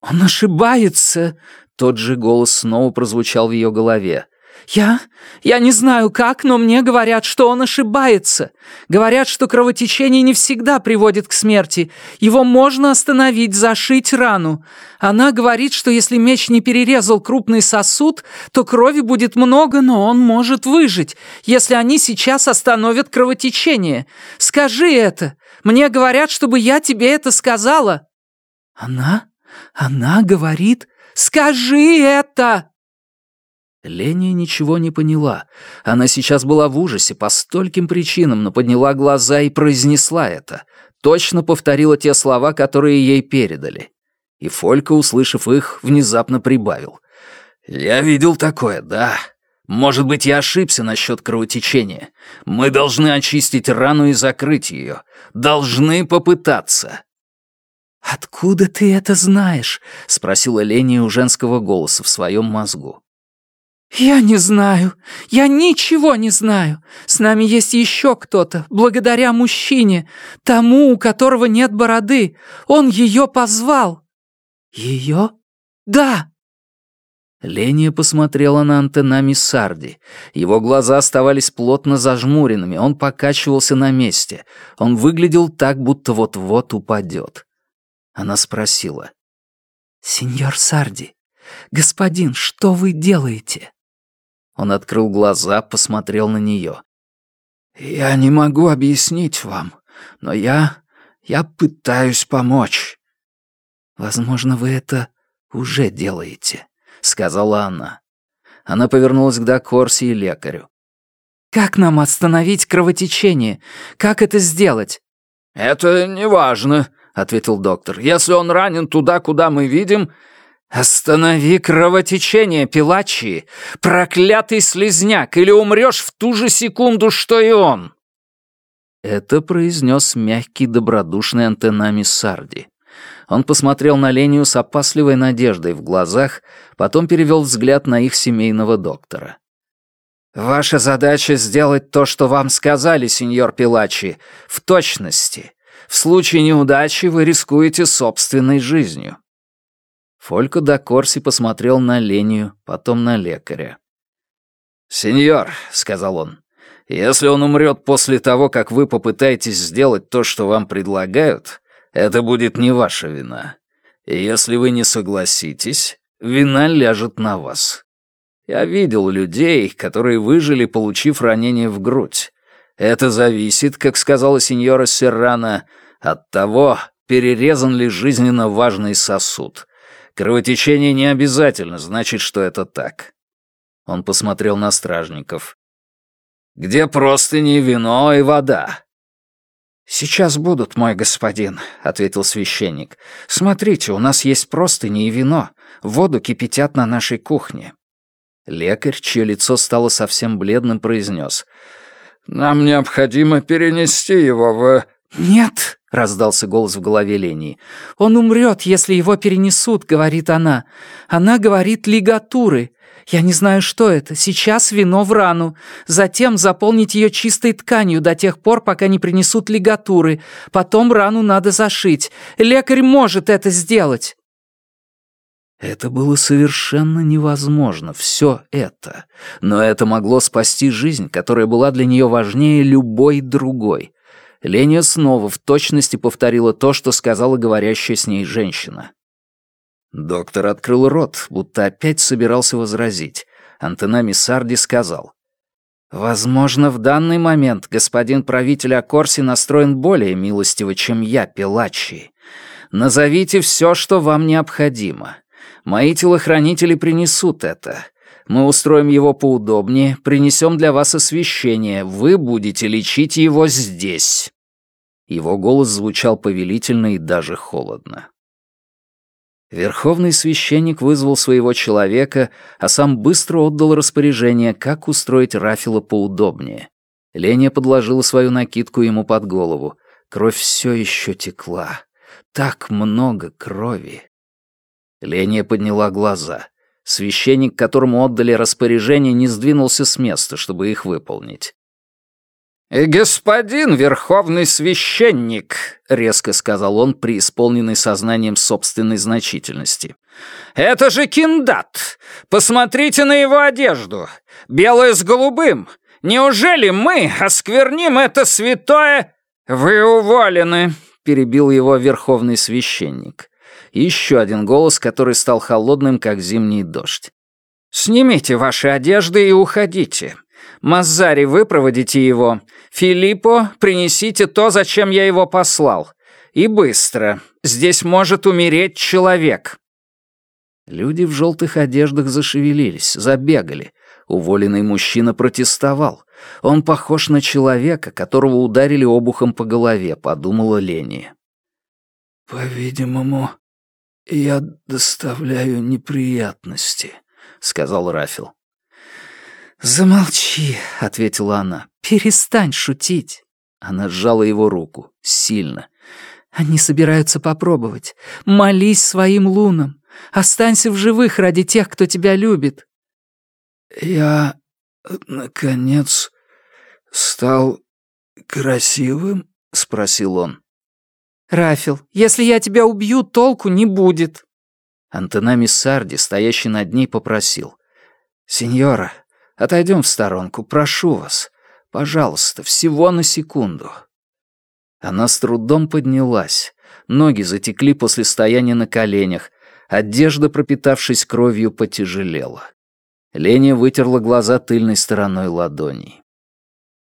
«Он ошибается», — тот же голос снова прозвучал в ее голове. «Я... я не знаю как, но мне говорят, что он ошибается. Говорят, что кровотечение не всегда приводит к смерти. Его можно остановить, зашить рану. Она говорит, что если меч не перерезал крупный сосуд, то крови будет много, но он может выжить, если они сейчас остановят кровотечение. Скажи это. Мне говорят, чтобы я тебе это сказала». «Она? Она говорит? Скажи это!» Леня ничего не поняла. Она сейчас была в ужасе по стольким причинам, но подняла глаза и произнесла это. Точно повторила те слова, которые ей передали. И Фолька, услышав их, внезапно прибавил. «Я видел такое, да. Может быть, я ошибся насчет кровотечения. Мы должны очистить рану и закрыть ее. Должны попытаться». «Откуда ты это знаешь?» — спросила Леня у женского голоса в своем мозгу. «Я не знаю. Я ничего не знаю. С нами есть еще кто-то, благодаря мужчине, тому, у которого нет бороды. Он ее позвал». «Ее? Да!» Ления посмотрела на антеннами Сарди. Его глаза оставались плотно зажмуренными, он покачивался на месте. Он выглядел так, будто вот-вот упадет. Она спросила. «Сеньор Сарди, господин, что вы делаете?» Он открыл глаза, посмотрел на нее. «Я не могу объяснить вам, но я... я пытаюсь помочь». «Возможно, вы это уже делаете», — сказала она. Она повернулась к Дакорси и лекарю. «Как нам остановить кровотечение? Как это сделать?» «Это неважно», — ответил доктор. «Если он ранен туда, куда мы видим...» «Останови кровотечение, Пилачи! Проклятый слезняк, или умрешь в ту же секунду, что и он!» Это произнес мягкий, добродушный антеннами Сарди. Он посмотрел на Лению с опасливой надеждой в глазах, потом перевел взгляд на их семейного доктора. «Ваша задача — сделать то, что вам сказали, сеньор Пилачи, в точности. В случае неудачи вы рискуете собственной жизнью». Фолько да Корси посмотрел на Лению, потом на лекаря. «Сеньор», — сказал он, — «если он умрет после того, как вы попытаетесь сделать то, что вам предлагают, это будет не ваша вина. И если вы не согласитесь, вина ляжет на вас. Я видел людей, которые выжили, получив ранение в грудь. Это зависит, как сказала сеньора Серрана, от того, перерезан ли жизненно важный сосуд. Кровотечение не обязательно значит, что это так. Он посмотрел на стражников. «Где простыни, вино и вода? «Сейчас будут, мой господин», — ответил священник. «Смотрите, у нас есть простыни и вино. Воду кипятят на нашей кухне». Лекарь, чье лицо стало совсем бледным, произнес. «Нам необходимо перенести его в...» «Нет», — раздался голос в голове Лении. «Он умрет, если его перенесут», — говорит она. «Она говорит лигатуры. Я не знаю, что это. Сейчас вино в рану. Затем заполнить ее чистой тканью до тех пор, пока не принесут лигатуры. Потом рану надо зашить. Лекарь может это сделать». Это было совершенно невозможно, все это. Но это могло спасти жизнь, которая была для нее важнее любой другой. Леня снова в точности повторила то, что сказала говорящая с ней женщина. Доктор открыл рот, будто опять собирался возразить. Антенами Сарди сказал. «Возможно, в данный момент господин правитель Акорси настроен более милостиво, чем я, Пелачи. Назовите все, что вам необходимо. Мои телохранители принесут это. Мы устроим его поудобнее, принесем для вас освещение. Вы будете лечить его здесь». Его голос звучал повелительно и даже холодно. Верховный священник вызвал своего человека, а сам быстро отдал распоряжение, как устроить Рафила поудобнее. Леня подложила свою накидку ему под голову. Кровь все еще текла. Так много крови. Леня подняла глаза. Священник, которому отдали распоряжение, не сдвинулся с места, чтобы их выполнить. «И господин верховный священник», — резко сказал он, преисполненный сознанием собственной значительности. «Это же киндат! Посмотрите на его одежду! Белое с голубым! Неужели мы оскверним это святое...» «Вы уволены», — перебил его верховный священник. Еще один голос, который стал холодным, как зимний дождь. «Снимите ваши одежды и уходите. Мазари, выпроводите его. Филиппо, принесите то, зачем я его послал. И быстро. Здесь может умереть человек». Люди в желтых одеждах зашевелились, забегали. Уволенный мужчина протестовал. Он похож на человека, которого ударили обухом по голове, подумала Лени. «По-видимому, я доставляю неприятности», — сказал Рафил. «Замолчи», — ответила она. «Перестань шутить». Она сжала его руку. Сильно. «Они собираются попробовать. Молись своим лунам. Останься в живых ради тех, кто тебя любит». «Я, наконец, стал красивым?» — спросил он. «Рафил, если я тебя убью, толку не будет». Антонами Сарди, стоящий над ней, попросил. «Сеньора, Отойдем в сторонку, прошу вас. Пожалуйста, всего на секунду». Она с трудом поднялась. Ноги затекли после стояния на коленях, одежда, пропитавшись кровью, потяжелела. Леня вытерла глаза тыльной стороной ладоней.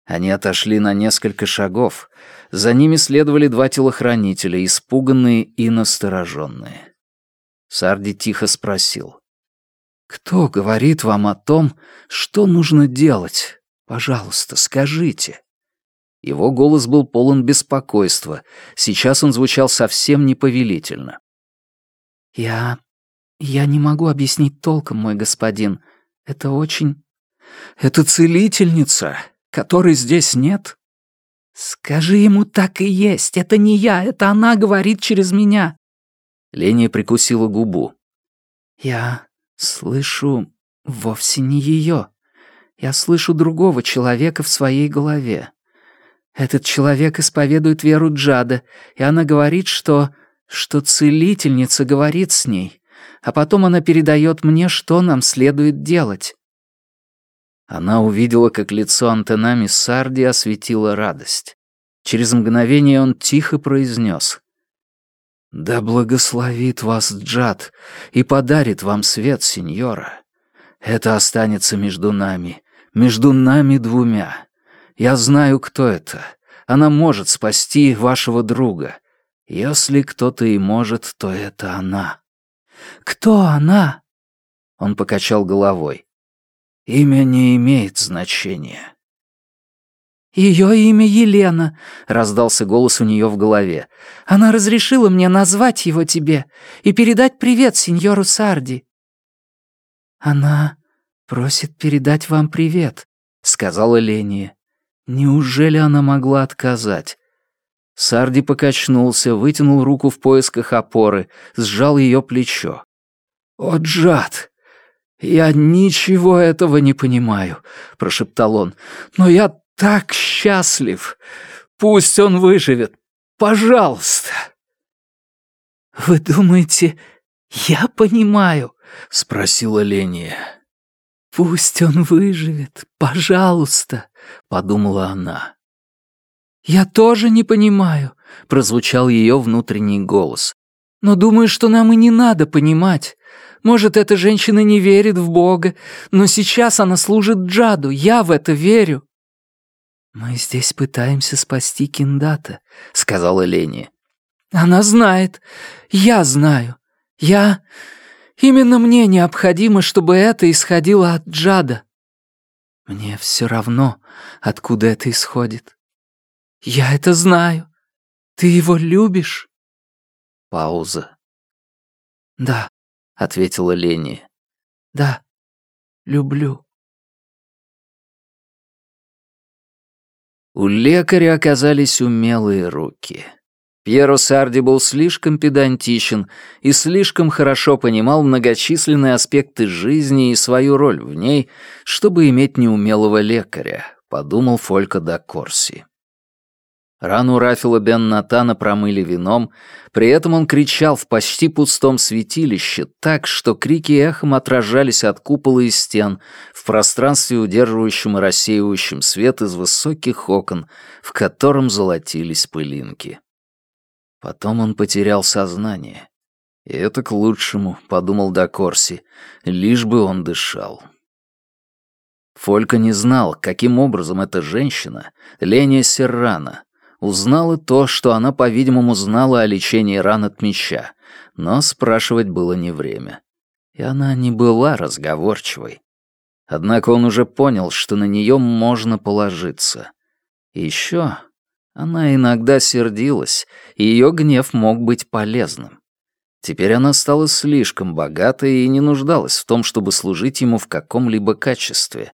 Они отошли на несколько шагов. За ними следовали два телохранителя, испуганные и настороженные. Сарди тихо спросил. «Кто говорит вам о том, что нужно делать? Пожалуйста, скажите». Его голос был полон беспокойства. Сейчас он звучал совсем неповелительно. «Я... я не могу объяснить толком, мой господин. Это очень... Это целительница, которой здесь нет?» «Скажи ему, так и есть. Это не я, это она говорит через меня». Леня прикусила губу. «Я слышу вовсе не ее. Я слышу другого человека в своей голове. Этот человек исповедует веру Джада, и она говорит, что... что целительница говорит с ней, а потом она передает мне, что нам следует делать. Она увидела, как лицо антеннами Сарди осветила радость. Через мгновение он тихо произнес. «Да благословит вас Джад и подарит вам свет, сеньора. Это останется между нами, между нами двумя. Я знаю, кто это. Она может спасти вашего друга. Если кто-то и может, то это она». «Кто она?» Он покачал головой. «Имя не имеет значения». «Ее имя Елена», — раздался голос у нее в голове. «Она разрешила мне назвать его тебе и передать привет сеньору Сарди». «Она просит передать вам привет», — сказала Ления. Неужели она могла отказать? Сарди покачнулся, вытянул руку в поисках опоры, сжал ее плечо. «О, Джад! Я ничего этого не понимаю», — прошептал он. «Но я так счастлив! Пусть он выживет! Пожалуйста!» «Вы думаете, я понимаю?» — спросила Ления. «Пусть он выживет, пожалуйста», — подумала она. «Я тоже не понимаю», — прозвучал ее внутренний голос. «Но думаю, что нам и не надо понимать. Может, эта женщина не верит в Бога, но сейчас она служит Джаду, я в это верю». «Мы здесь пытаемся спасти Киндата», — сказала Лени. «Она знает. Я знаю. Я... Именно мне необходимо, чтобы это исходило от Джада. Мне все равно, откуда это исходит. Я это знаю. Ты его любишь? Пауза. Да, ответила Лени. Да, люблю. У лекаря оказались умелые руки. Пьеро Сарди был слишком педантичен и слишком хорошо понимал многочисленные аспекты жизни и свою роль в ней, чтобы иметь неумелого лекаря, подумал Фолько да Корси. Рану Рафила бен Натана промыли вином, при этом он кричал в почти пустом святилище так, что крики эхом отражались от купола и стен в пространстве, удерживающем и рассеивающем свет из высоких окон, в котором золотились пылинки. Потом он потерял сознание. И это к лучшему, подумал Дакорси, лишь бы он дышал. Фолька не знал, каким образом эта женщина, Леня Серрана, узнала то, что она, по-видимому, знала о лечении ран от меча, но спрашивать было не время. И она не была разговорчивой. Однако он уже понял, что на нее можно положиться. Еще она иногда сердилась, и ее гнев мог быть полезным. Теперь она стала слишком богатой и не нуждалась в том, чтобы служить ему в каком-либо качестве.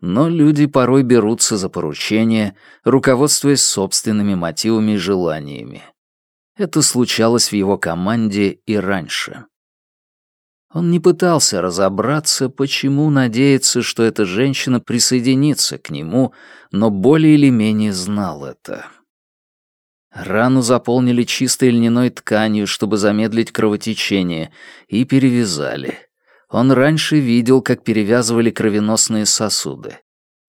Но люди порой берутся за поручения, руководствуясь собственными мотивами и желаниями. Это случалось в его команде и раньше. Он не пытался разобраться, почему надеется, что эта женщина присоединится к нему, но более или менее знал это. Рану заполнили чистой льняной тканью, чтобы замедлить кровотечение, и перевязали. Он раньше видел, как перевязывали кровеносные сосуды.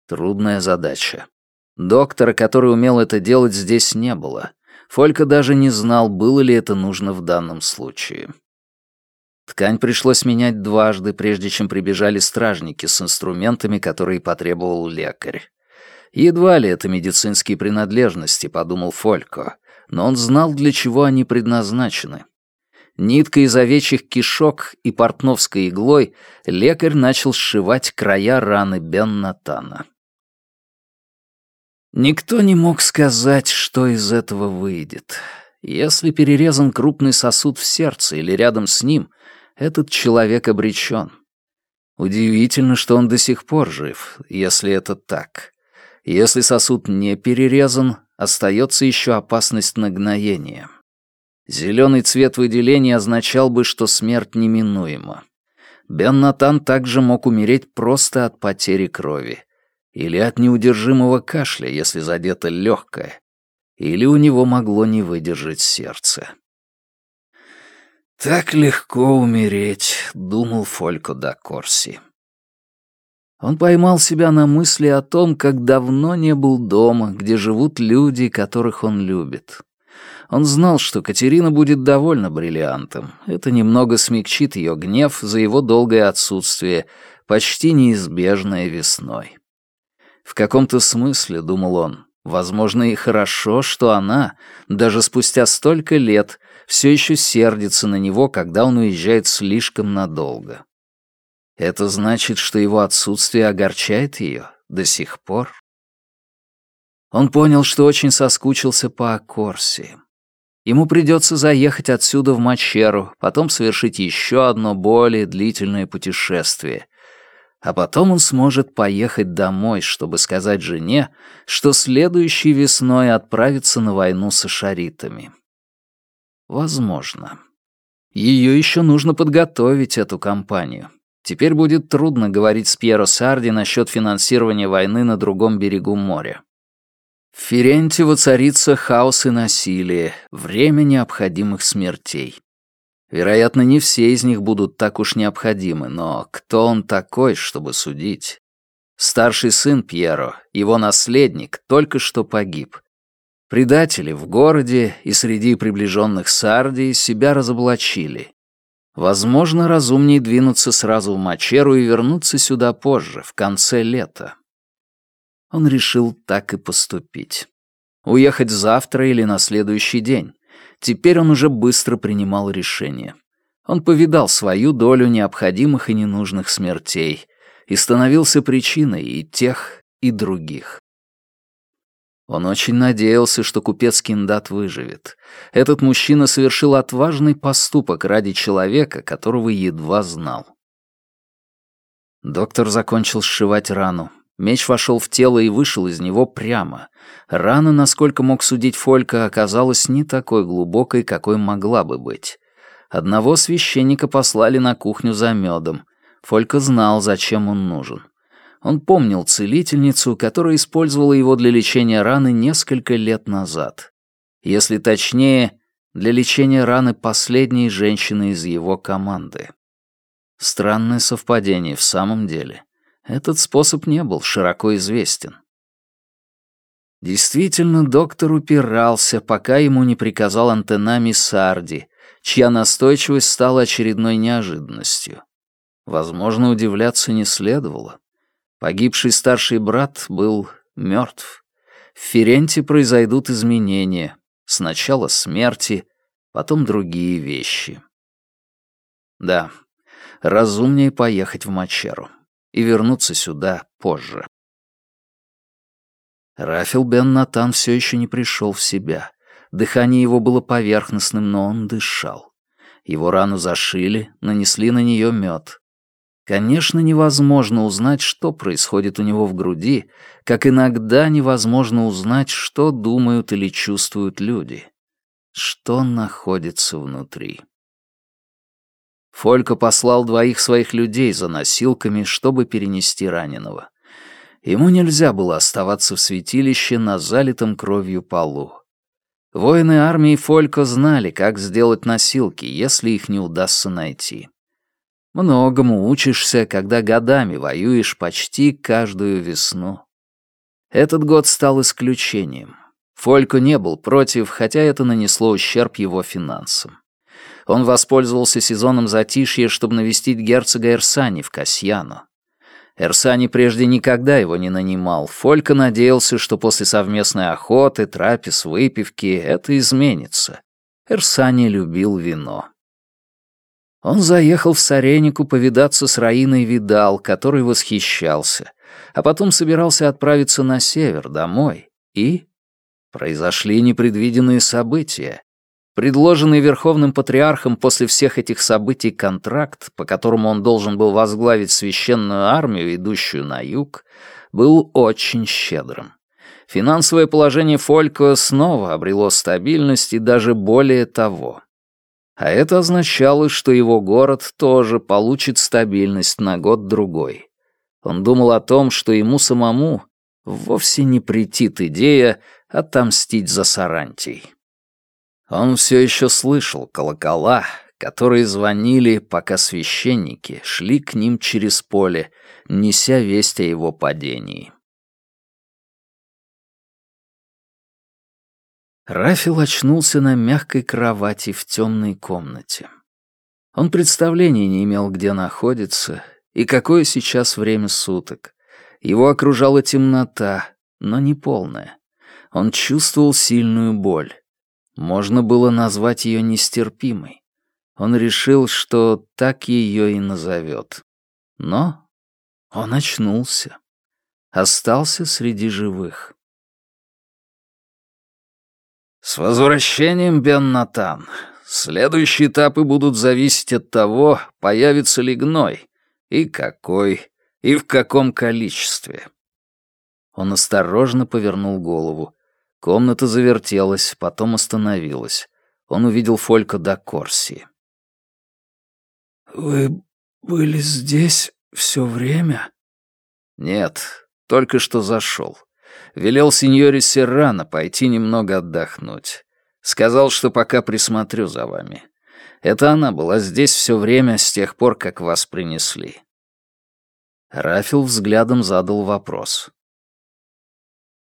Трудная задача. Доктора, который умел это делать, здесь не было. Фолька даже не знал, было ли это нужно в данном случае. Ткань пришлось менять дважды, прежде чем прибежали стражники с инструментами, которые потребовал лекарь. Едва ли это медицинские принадлежности, подумал Фолько, но он знал, для чего они предназначены. Ниткой из овечьих кишок и портновской иглой лекарь начал сшивать края раны Бен Натана. Никто не мог сказать, что из этого выйдет. Если перерезан крупный сосуд в сердце или рядом с ним, этот человек обречен. Удивительно, что он до сих пор жив, если это так. Если сосуд не перерезан, остается еще опасность нагноения. Зеленый цвет выделения означал бы, что смерть неминуема. Бен Натан также мог умереть просто от потери крови. Или от неудержимого кашля, если задето легкое. Или у него могло не выдержать сердце. «Так легко умереть», — думал Фолько да Корси. Он поймал себя на мысли о том, как давно не был дома, где живут люди, которых он любит. Он знал, что Катерина будет довольна бриллиантом. Это немного смягчит ее гнев за его долгое отсутствие, почти неизбежное весной. В каком-то смысле, думал он, возможно и хорошо, что она, даже спустя столько лет, все еще сердится на него, когда он уезжает слишком надолго. Это значит, что его отсутствие огорчает ее до сих пор. Он понял, что очень соскучился по Аккорсии. Ему придется заехать отсюда в Мачеру, потом совершить еще одно более длительное путешествие. А потом он сможет поехать домой, чтобы сказать жене, что следующей весной отправится на войну с ашаритами. Возможно. Ее еще нужно подготовить, эту кампанию. Теперь будет трудно говорить с Пьеро Сарди насчет финансирования войны на другом берегу моря. В Ференте воцарится хаос и насилие, время необходимых смертей. Вероятно, не все из них будут так уж необходимы, но кто он такой, чтобы судить? Старший сын Пьеро, его наследник, только что погиб. Предатели в городе и среди приближенных Сардии себя разоблачили. Возможно, разумнее двинуться сразу в Мачеру и вернуться сюда позже, в конце лета. Он решил так и поступить. Уехать завтра или на следующий день. Теперь он уже быстро принимал решение. Он повидал свою долю необходимых и ненужных смертей и становился причиной и тех, и других. Он очень надеялся, что купец Киндат выживет. Этот мужчина совершил отважный поступок ради человека, которого едва знал. Доктор закончил сшивать рану, Меч вошел в тело и вышел из него прямо. Рана, насколько мог судить Фолька, оказалась не такой глубокой, какой могла бы быть. Одного священника послали на кухню за медом. Фолька знал, зачем он нужен. Он помнил целительницу, которая использовала его для лечения раны несколько лет назад. Если точнее, для лечения раны последней женщины из его команды. Странное совпадение в самом деле. Этот способ не был широко известен. Действительно, доктор упирался, пока ему не приказал антенами Сарди, чья настойчивость стала очередной неожиданностью. Возможно, удивляться не следовало. Погибший старший брат был мертв. В Ференте произойдут изменения. Сначала смерти, потом другие вещи. Да, разумнее поехать в Мачеру и вернуться сюда позже. Рафил бен Натан все еще не пришел в себя. Дыхание его было поверхностным, но он дышал. Его рану зашили, нанесли на нее мед. Конечно, невозможно узнать, что происходит у него в груди, как иногда невозможно узнать, что думают или чувствуют люди. Что находится внутри. Фолько послал двоих своих людей за носилками, чтобы перенести раненого. Ему нельзя было оставаться в святилище на залитом кровью полу. Воины армии Фолько знали, как сделать носилки, если их не удастся найти. Многому учишься, когда годами воюешь почти каждую весну. Этот год стал исключением. Фолько не был против, хотя это нанесло ущерб его финансам. Он воспользовался сезоном затишья, чтобы навестить герцога Эрсани в Касьяно. Эрсани прежде никогда его не нанимал. Фолько надеялся, что после совместной охоты, трапез, выпивки это изменится. Эрсани любил вино. Он заехал в Саренику повидаться с Раиной Видал, который восхищался, а потом собирался отправиться на север, домой. И произошли непредвиденные события. Предложенный Верховным Патриархом после всех этих событий контракт, по которому он должен был возглавить священную армию, идущую на юг, был очень щедрым. Финансовое положение Фолько снова обрело стабильность и даже более того. А это означало, что его город тоже получит стабильность на год-другой. Он думал о том, что ему самому вовсе не претит идея отомстить за Сарантий. Он все еще слышал колокола, которые звонили, пока священники шли к ним через поле, неся весть о его падении. Рафил очнулся на мягкой кровати в темной комнате. Он представления не имел, где находится и какое сейчас время суток. Его окружала темнота, но не полная. Он чувствовал сильную боль. Можно было назвать ее нестерпимой. Он решил, что так ее и назовет. Но он очнулся. Остался среди живых. «С возвращением, Бен Натан. Следующие этапы будут зависеть от того, появится ли гной, и какой, и в каком количестве». Он осторожно повернул голову. Комната завертелась, потом остановилась. Он увидел Фолько до Корси. «Вы были здесь все время?» «Нет, только что зашел. Велел сеньоре Серрано пойти немного отдохнуть. Сказал, что пока присмотрю за вами. Это она была здесь все время с тех пор, как вас принесли». Рафил взглядом задал вопрос.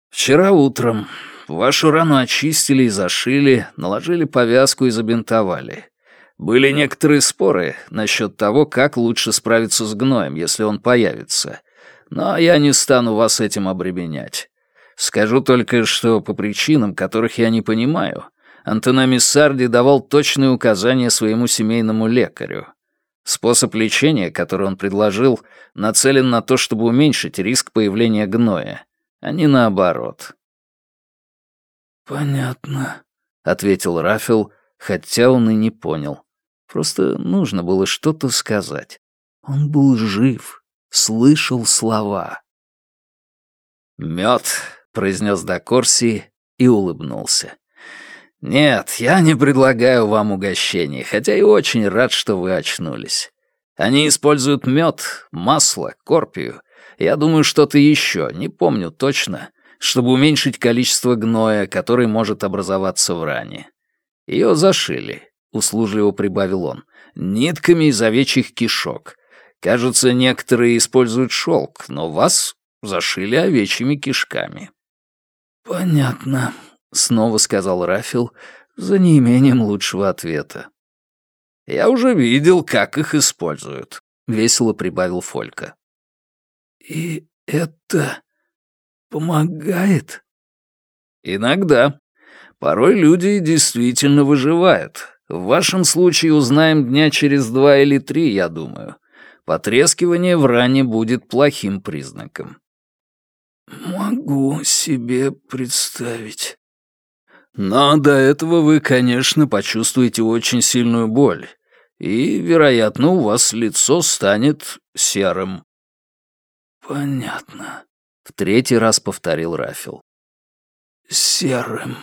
«Вчера утром Вашу рану очистили и зашили, наложили повязку и забинтовали. Были некоторые споры насчет того, как лучше справиться с гноем, если он появится. Но я не стану вас этим обременять. Скажу только, что по причинам, которых я не понимаю, Антонами Сарди давал точные указания своему семейному лекарю. Способ лечения, который он предложил, нацелен на то, чтобы уменьшить риск появления гноя, а не наоборот. «Понятно», — ответил Рафил, хотя он и не понял. Просто нужно было что-то сказать. Он был жив, слышал слова. «Мёд», — произнес Дакорси и улыбнулся. «Нет, я не предлагаю вам угощений, хотя и очень рад, что вы очнулись. Они используют мед, масло, корпию. Я думаю, что-то еще, не помню точно чтобы уменьшить количество гноя, который может образоваться в ране. Ее зашили, услужливо прибавил он, нитками из овечьих кишок. Кажется, некоторые используют шелк, но вас зашили овечьими кишками. «Понятно», — снова сказал Рафил, за неимением лучшего ответа. «Я уже видел, как их используют», — весело прибавил Фолька. «И это помогает?» «Иногда. Порой люди действительно выживают. В вашем случае узнаем дня через два или три, я думаю. Потрескивание в ране будет плохим признаком». «Могу себе представить». Но до этого вы, конечно, почувствуете очень сильную боль, и, вероятно, у вас лицо станет серым. Понятно. В третий раз повторил Рафил. «Серым».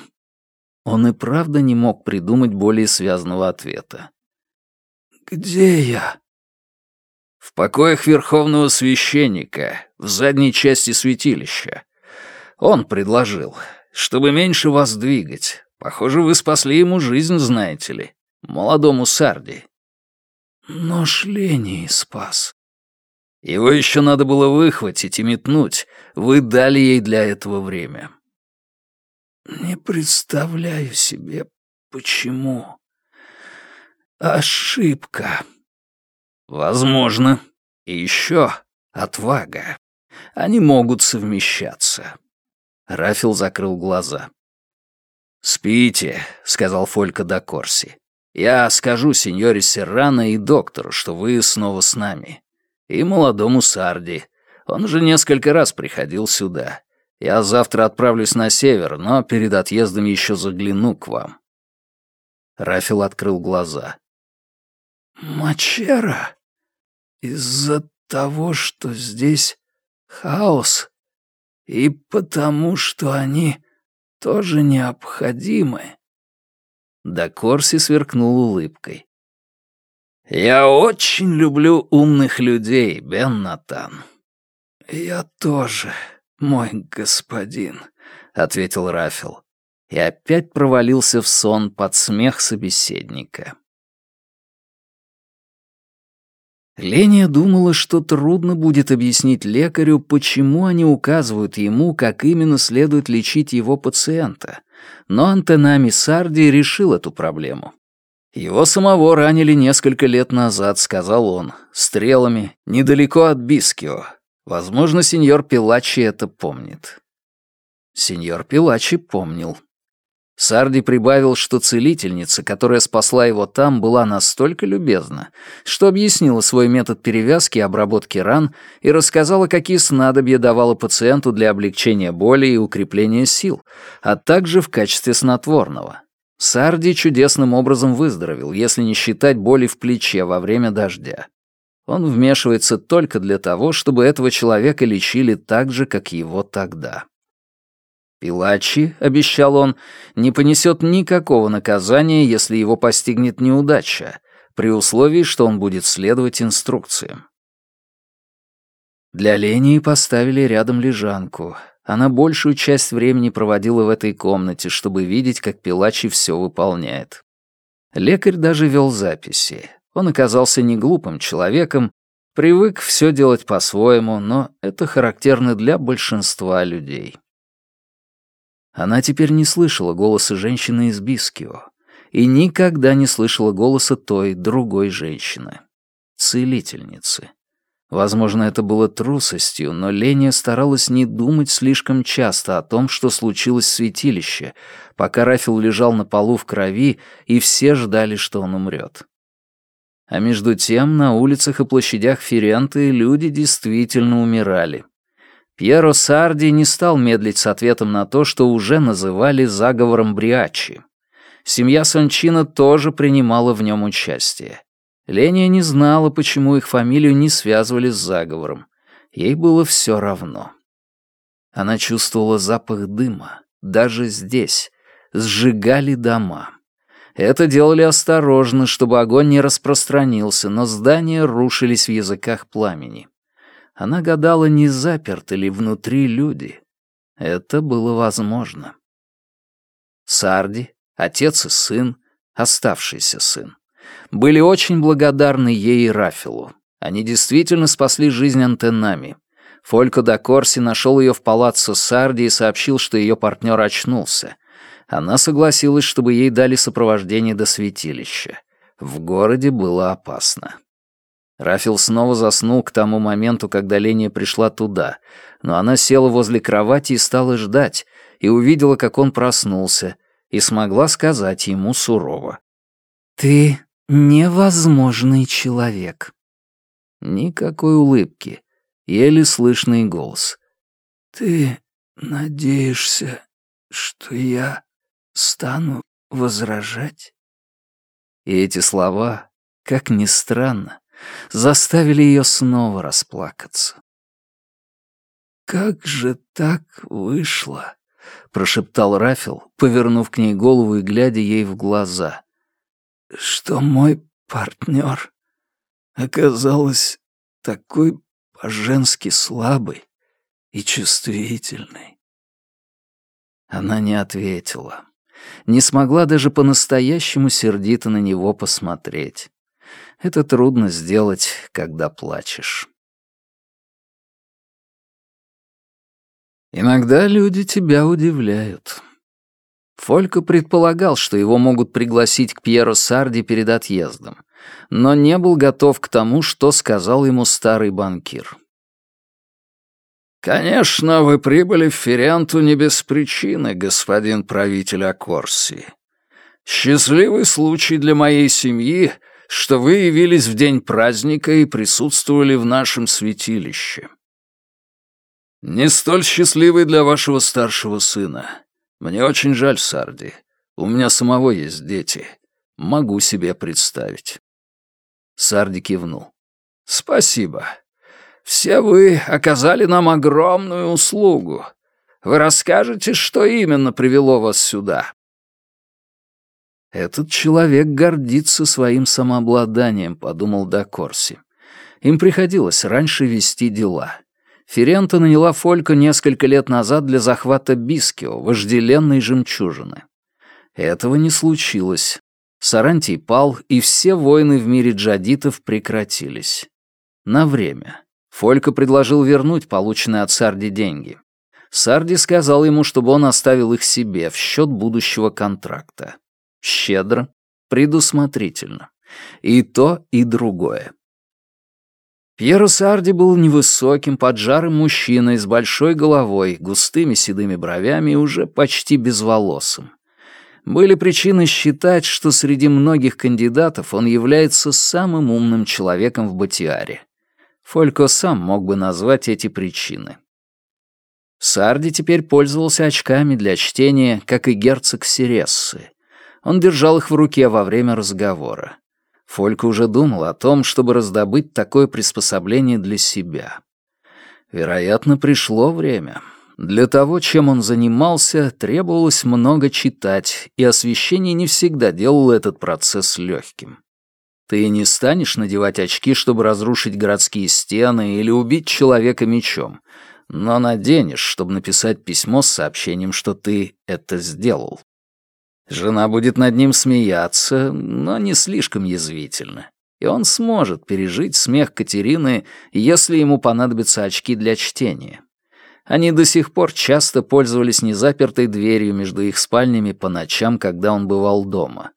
Он и правда не мог придумать более связанного ответа. «Где я?» «В покоях верховного священника, в задней части святилища. Он предложил, чтобы меньше вас двигать. Похоже, вы спасли ему жизнь, знаете ли, молодому Сарди». «Но Шлений спас». Его еще надо было выхватить и метнуть. Вы дали ей для этого время. Не представляю себе, почему. Ошибка. Возможно. И еще отвага. Они могут совмещаться. Рафил закрыл глаза. «Спите», — сказал Фолька до Корси. «Я скажу сеньоре Серрано и доктору, что вы снова с нами. И молодому Сарди. Он уже несколько раз приходил сюда. Я завтра отправлюсь на север, но перед отъездом еще загляну к вам». Рафил открыл глаза. «Мачера? Из-за того, что здесь хаос, и потому, что они тоже необходимы». Да Корси сверкнул улыбкой. «Я очень люблю умных людей, Бен Натан». «Я тоже, мой господин», — ответил Рафил. И опять провалился в сон под смех собеседника. Леня думала, что трудно будет объяснить лекарю, почему они указывают ему, как именно следует лечить его пациента. Но Антенами Сарди решил эту проблему. Его самого ранили несколько лет назад, сказал он, стрелами, недалеко от Бискио. Возможно, сеньор Пилачи это помнит. Сеньор Пилачи помнил. Сарди прибавил, что целительница, которая спасла его там, была настолько любезна, что объяснила свой метод перевязки и обработки ран и рассказала, какие снадобья давала пациенту для облегчения боли и укрепления сил, а также в качестве снотворного. Сарди чудесным образом выздоровел, если не считать боли в плече во время дождя. Он вмешивается только для того, чтобы этого человека лечили так же, как его тогда. Пилачи, обещал он, не понесет никакого наказания, если его постигнет неудача, при условии, что он будет следовать инструкциям. Для Лении поставили рядом лежанку. Она большую часть времени проводила в этой комнате, чтобы видеть, как Пилачи все выполняет. Лекарь даже вел записи. Он оказался не глупым человеком, привык все делать по-своему, но это характерно для большинства людей. Она теперь не слышала голоса женщины из Бискио и никогда не слышала голоса той, другой женщины. Целительницы. Возможно, это было трусостью, но Леня старалась не думать слишком часто о том, что случилось в святилище, пока Рафил лежал на полу в крови, и все ждали, что он умрет. А между тем на улицах и площадях Ференты люди действительно умирали. Пьеро Сарди не стал медлить с ответом на то, что уже называли заговором Бриачи. Семья Санчина тоже принимала в нем участие. Леня не знала, почему их фамилию не связывали с заговором. Ей было все равно. Она чувствовала запах дыма. Даже здесь. Сжигали дома. Это делали осторожно, чтобы огонь не распространился, но здания рушились в языках пламени. Она гадала, не заперты ли внутри люди. Это было возможно. Сарди, отец и сын, оставшийся сын, были очень благодарны ей и Рафилу. Они действительно спасли жизнь антеннами. Фолько да Корси нашел ее в палаццо Сарди и сообщил, что ее партнер очнулся. Она согласилась, чтобы ей дали сопровождение до святилища. В городе было опасно. Рафил снова заснул к тому моменту, когда Леня пришла туда, но она села возле кровати и стала ждать, и увидела, как он проснулся, и смогла сказать ему сурово. «Ты невозможный человек». Никакой улыбки, еле слышный голос. «Ты надеешься, что я стану возражать?» И эти слова, как ни странно, заставили ее снова расплакаться. «Как же так вышло?» — прошептал Рафил, повернув к ней голову и глядя ей в глаза. «Что мой партнер оказалась такой по-женски слабой и чувствительной?» Она не ответила. Не смогла даже по-настоящему сердито на него посмотреть. Это трудно сделать, когда плачешь. Иногда люди тебя удивляют. Фолько предполагал, что его могут пригласить к Пьеро Сарди перед отъездом, но не был готов к тому, что сказал ему старый банкир. «Конечно, вы прибыли в Ференту не без причины, господин правитель Акорсии. Счастливый случай для моей семьи, что вы явились в день праздника и присутствовали в нашем святилище. Не столь счастливый для вашего старшего сына. Мне очень жаль, Сарди. У меня самого есть дети. Могу себе представить». Сарди кивнул. «Спасибо. Все вы оказали нам огромную услугу. Вы расскажете, что именно привело вас сюда?» «Этот человек гордится своим самообладанием», — подумал Дакорси. Им приходилось раньше вести дела. Ферента наняла Фолька несколько лет назад для захвата Бискио, вожделенной жемчужины. Этого не случилось. Сарантий пал, и все войны в мире джадитов прекратились. На время. Фолька предложил вернуть полученные от Сарди деньги. Сарди сказал ему, чтобы он оставил их себе в счет будущего контракта. Щедро, предусмотрительно. И то, и другое. Пьеро Сарди был невысоким, поджарым мужчиной с большой головой, густыми седыми бровями и уже почти безволосым. Были причины считать, что среди многих кандидатов он является самым умным человеком в Батиаре. Фолько сам мог бы назвать эти причины. Сарди теперь пользовался очками для чтения, как и герцог Сирессы. Он держал их в руке во время разговора. Фолька уже думал о том, чтобы раздобыть такое приспособление для себя. Вероятно, пришло время. Для того, чем он занимался, требовалось много читать, и освещение не всегда делало этот процесс легким. Ты не станешь надевать очки, чтобы разрушить городские стены или убить человека мечом, но наденешь, чтобы написать письмо с сообщением, что ты это сделал. Жена будет над ним смеяться, но не слишком язвительно. И он сможет пережить смех Катерины, если ему понадобятся очки для чтения. Они до сих пор часто пользовались незапертой дверью между их спальнями по ночам, когда он бывал дома.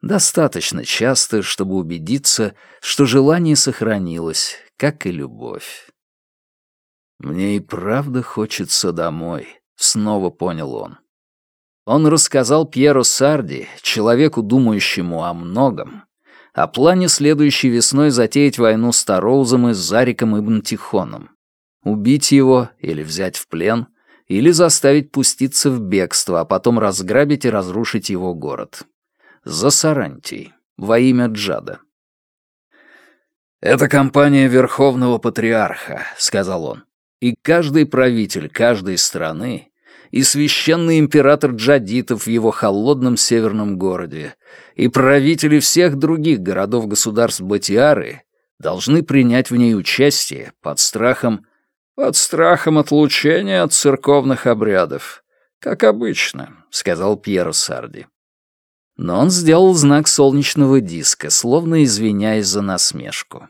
Достаточно часто, чтобы убедиться, что желание сохранилось, как и любовь. «Мне и правда хочется домой», — снова понял он. Он рассказал Пьеру Сарди, человеку, думающему о многом, о плане следующей весной затеять войну с Тароузом и с Зариком Ибн Тихоном. Убить его или взять в плен, или заставить пуститься в бегство, а потом разграбить и разрушить его город за Сарантий, во имя Джада. «Это компания Верховного Патриарха», — сказал он. «И каждый правитель каждой страны, и священный император джадитов в его холодном северном городе, и правители всех других городов-государств Батиары должны принять в ней участие под страхом под страхом отлучения от церковных обрядов. Как обычно», — сказал Пьеро Сарди. Но он сделал знак солнечного диска, словно извиняясь за насмешку.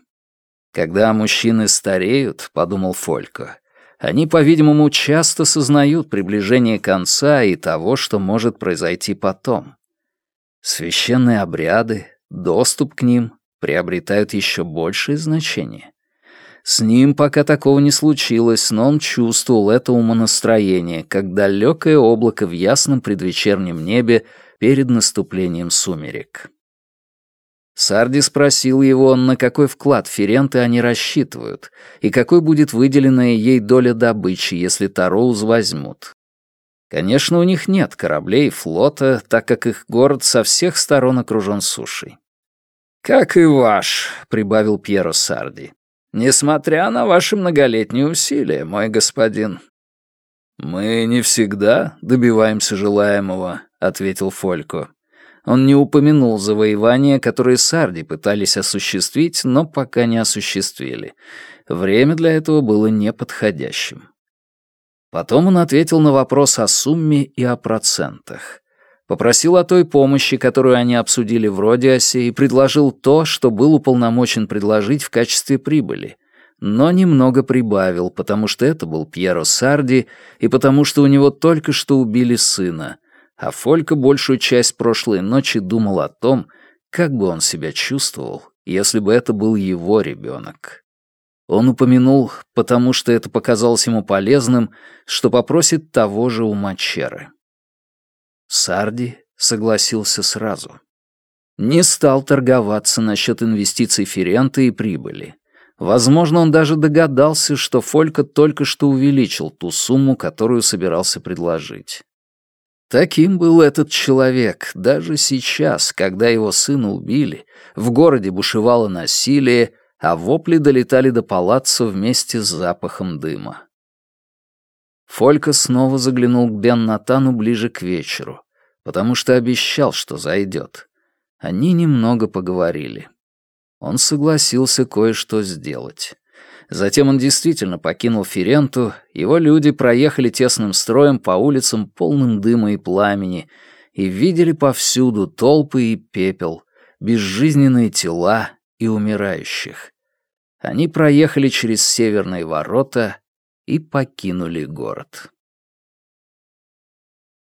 «Когда мужчины стареют», — подумал Фолько, «они, по-видимому, часто сознают приближение конца и того, что может произойти потом. Священные обряды, доступ к ним приобретают еще большее значение. С ним пока такого не случилось, но он чувствовал это умонастроение, как далекое облако в ясном предвечернем небе перед наступлением сумерек. Сарди спросил его, на какой вклад Ференты они рассчитывают, и какой будет выделенная ей доля добычи, если Тароуз возьмут. Конечно, у них нет кораблей и флота, так как их город со всех сторон окружен сушей. «Как и ваш», — прибавил Пьеро Сарди, «несмотря на ваши многолетние усилия, мой господин». «Мы не всегда добиваемся желаемого», ответил Фолько. Он не упомянул завоевания, которые Сарди пытались осуществить, но пока не осуществили. Время для этого было неподходящим. Потом он ответил на вопрос о сумме и о процентах. Попросил о той помощи, которую они обсудили в Родиасе, и предложил то, что был уполномочен предложить в качестве прибыли. Но немного прибавил, потому что это был Пьеро Сарди, и потому что у него только что убили сына, а Фолька большую часть прошлой ночи думал о том, как бы он себя чувствовал, если бы это был его ребенок. Он упомянул, потому что это показалось ему полезным, что попросит того же у Мачеры. Сарди согласился сразу. Не стал торговаться насчет инвестиций Ференты и прибыли. Возможно, он даже догадался, что Фолька только что увеличил ту сумму, которую собирался предложить. Таким был этот человек даже сейчас, когда его сына убили, в городе бушевало насилие, а вопли долетали до палаццо вместе с запахом дыма. Фолька снова заглянул к Бен Натану ближе к вечеру, потому что обещал, что зайдет. Они немного поговорили. Он согласился кое-что сделать. Затем он действительно покинул Ференту, его люди проехали тесным строем по улицам, полным дыма и пламени, и видели повсюду толпы и пепел, безжизненные тела и умирающих. Они проехали через северные ворота и покинули город.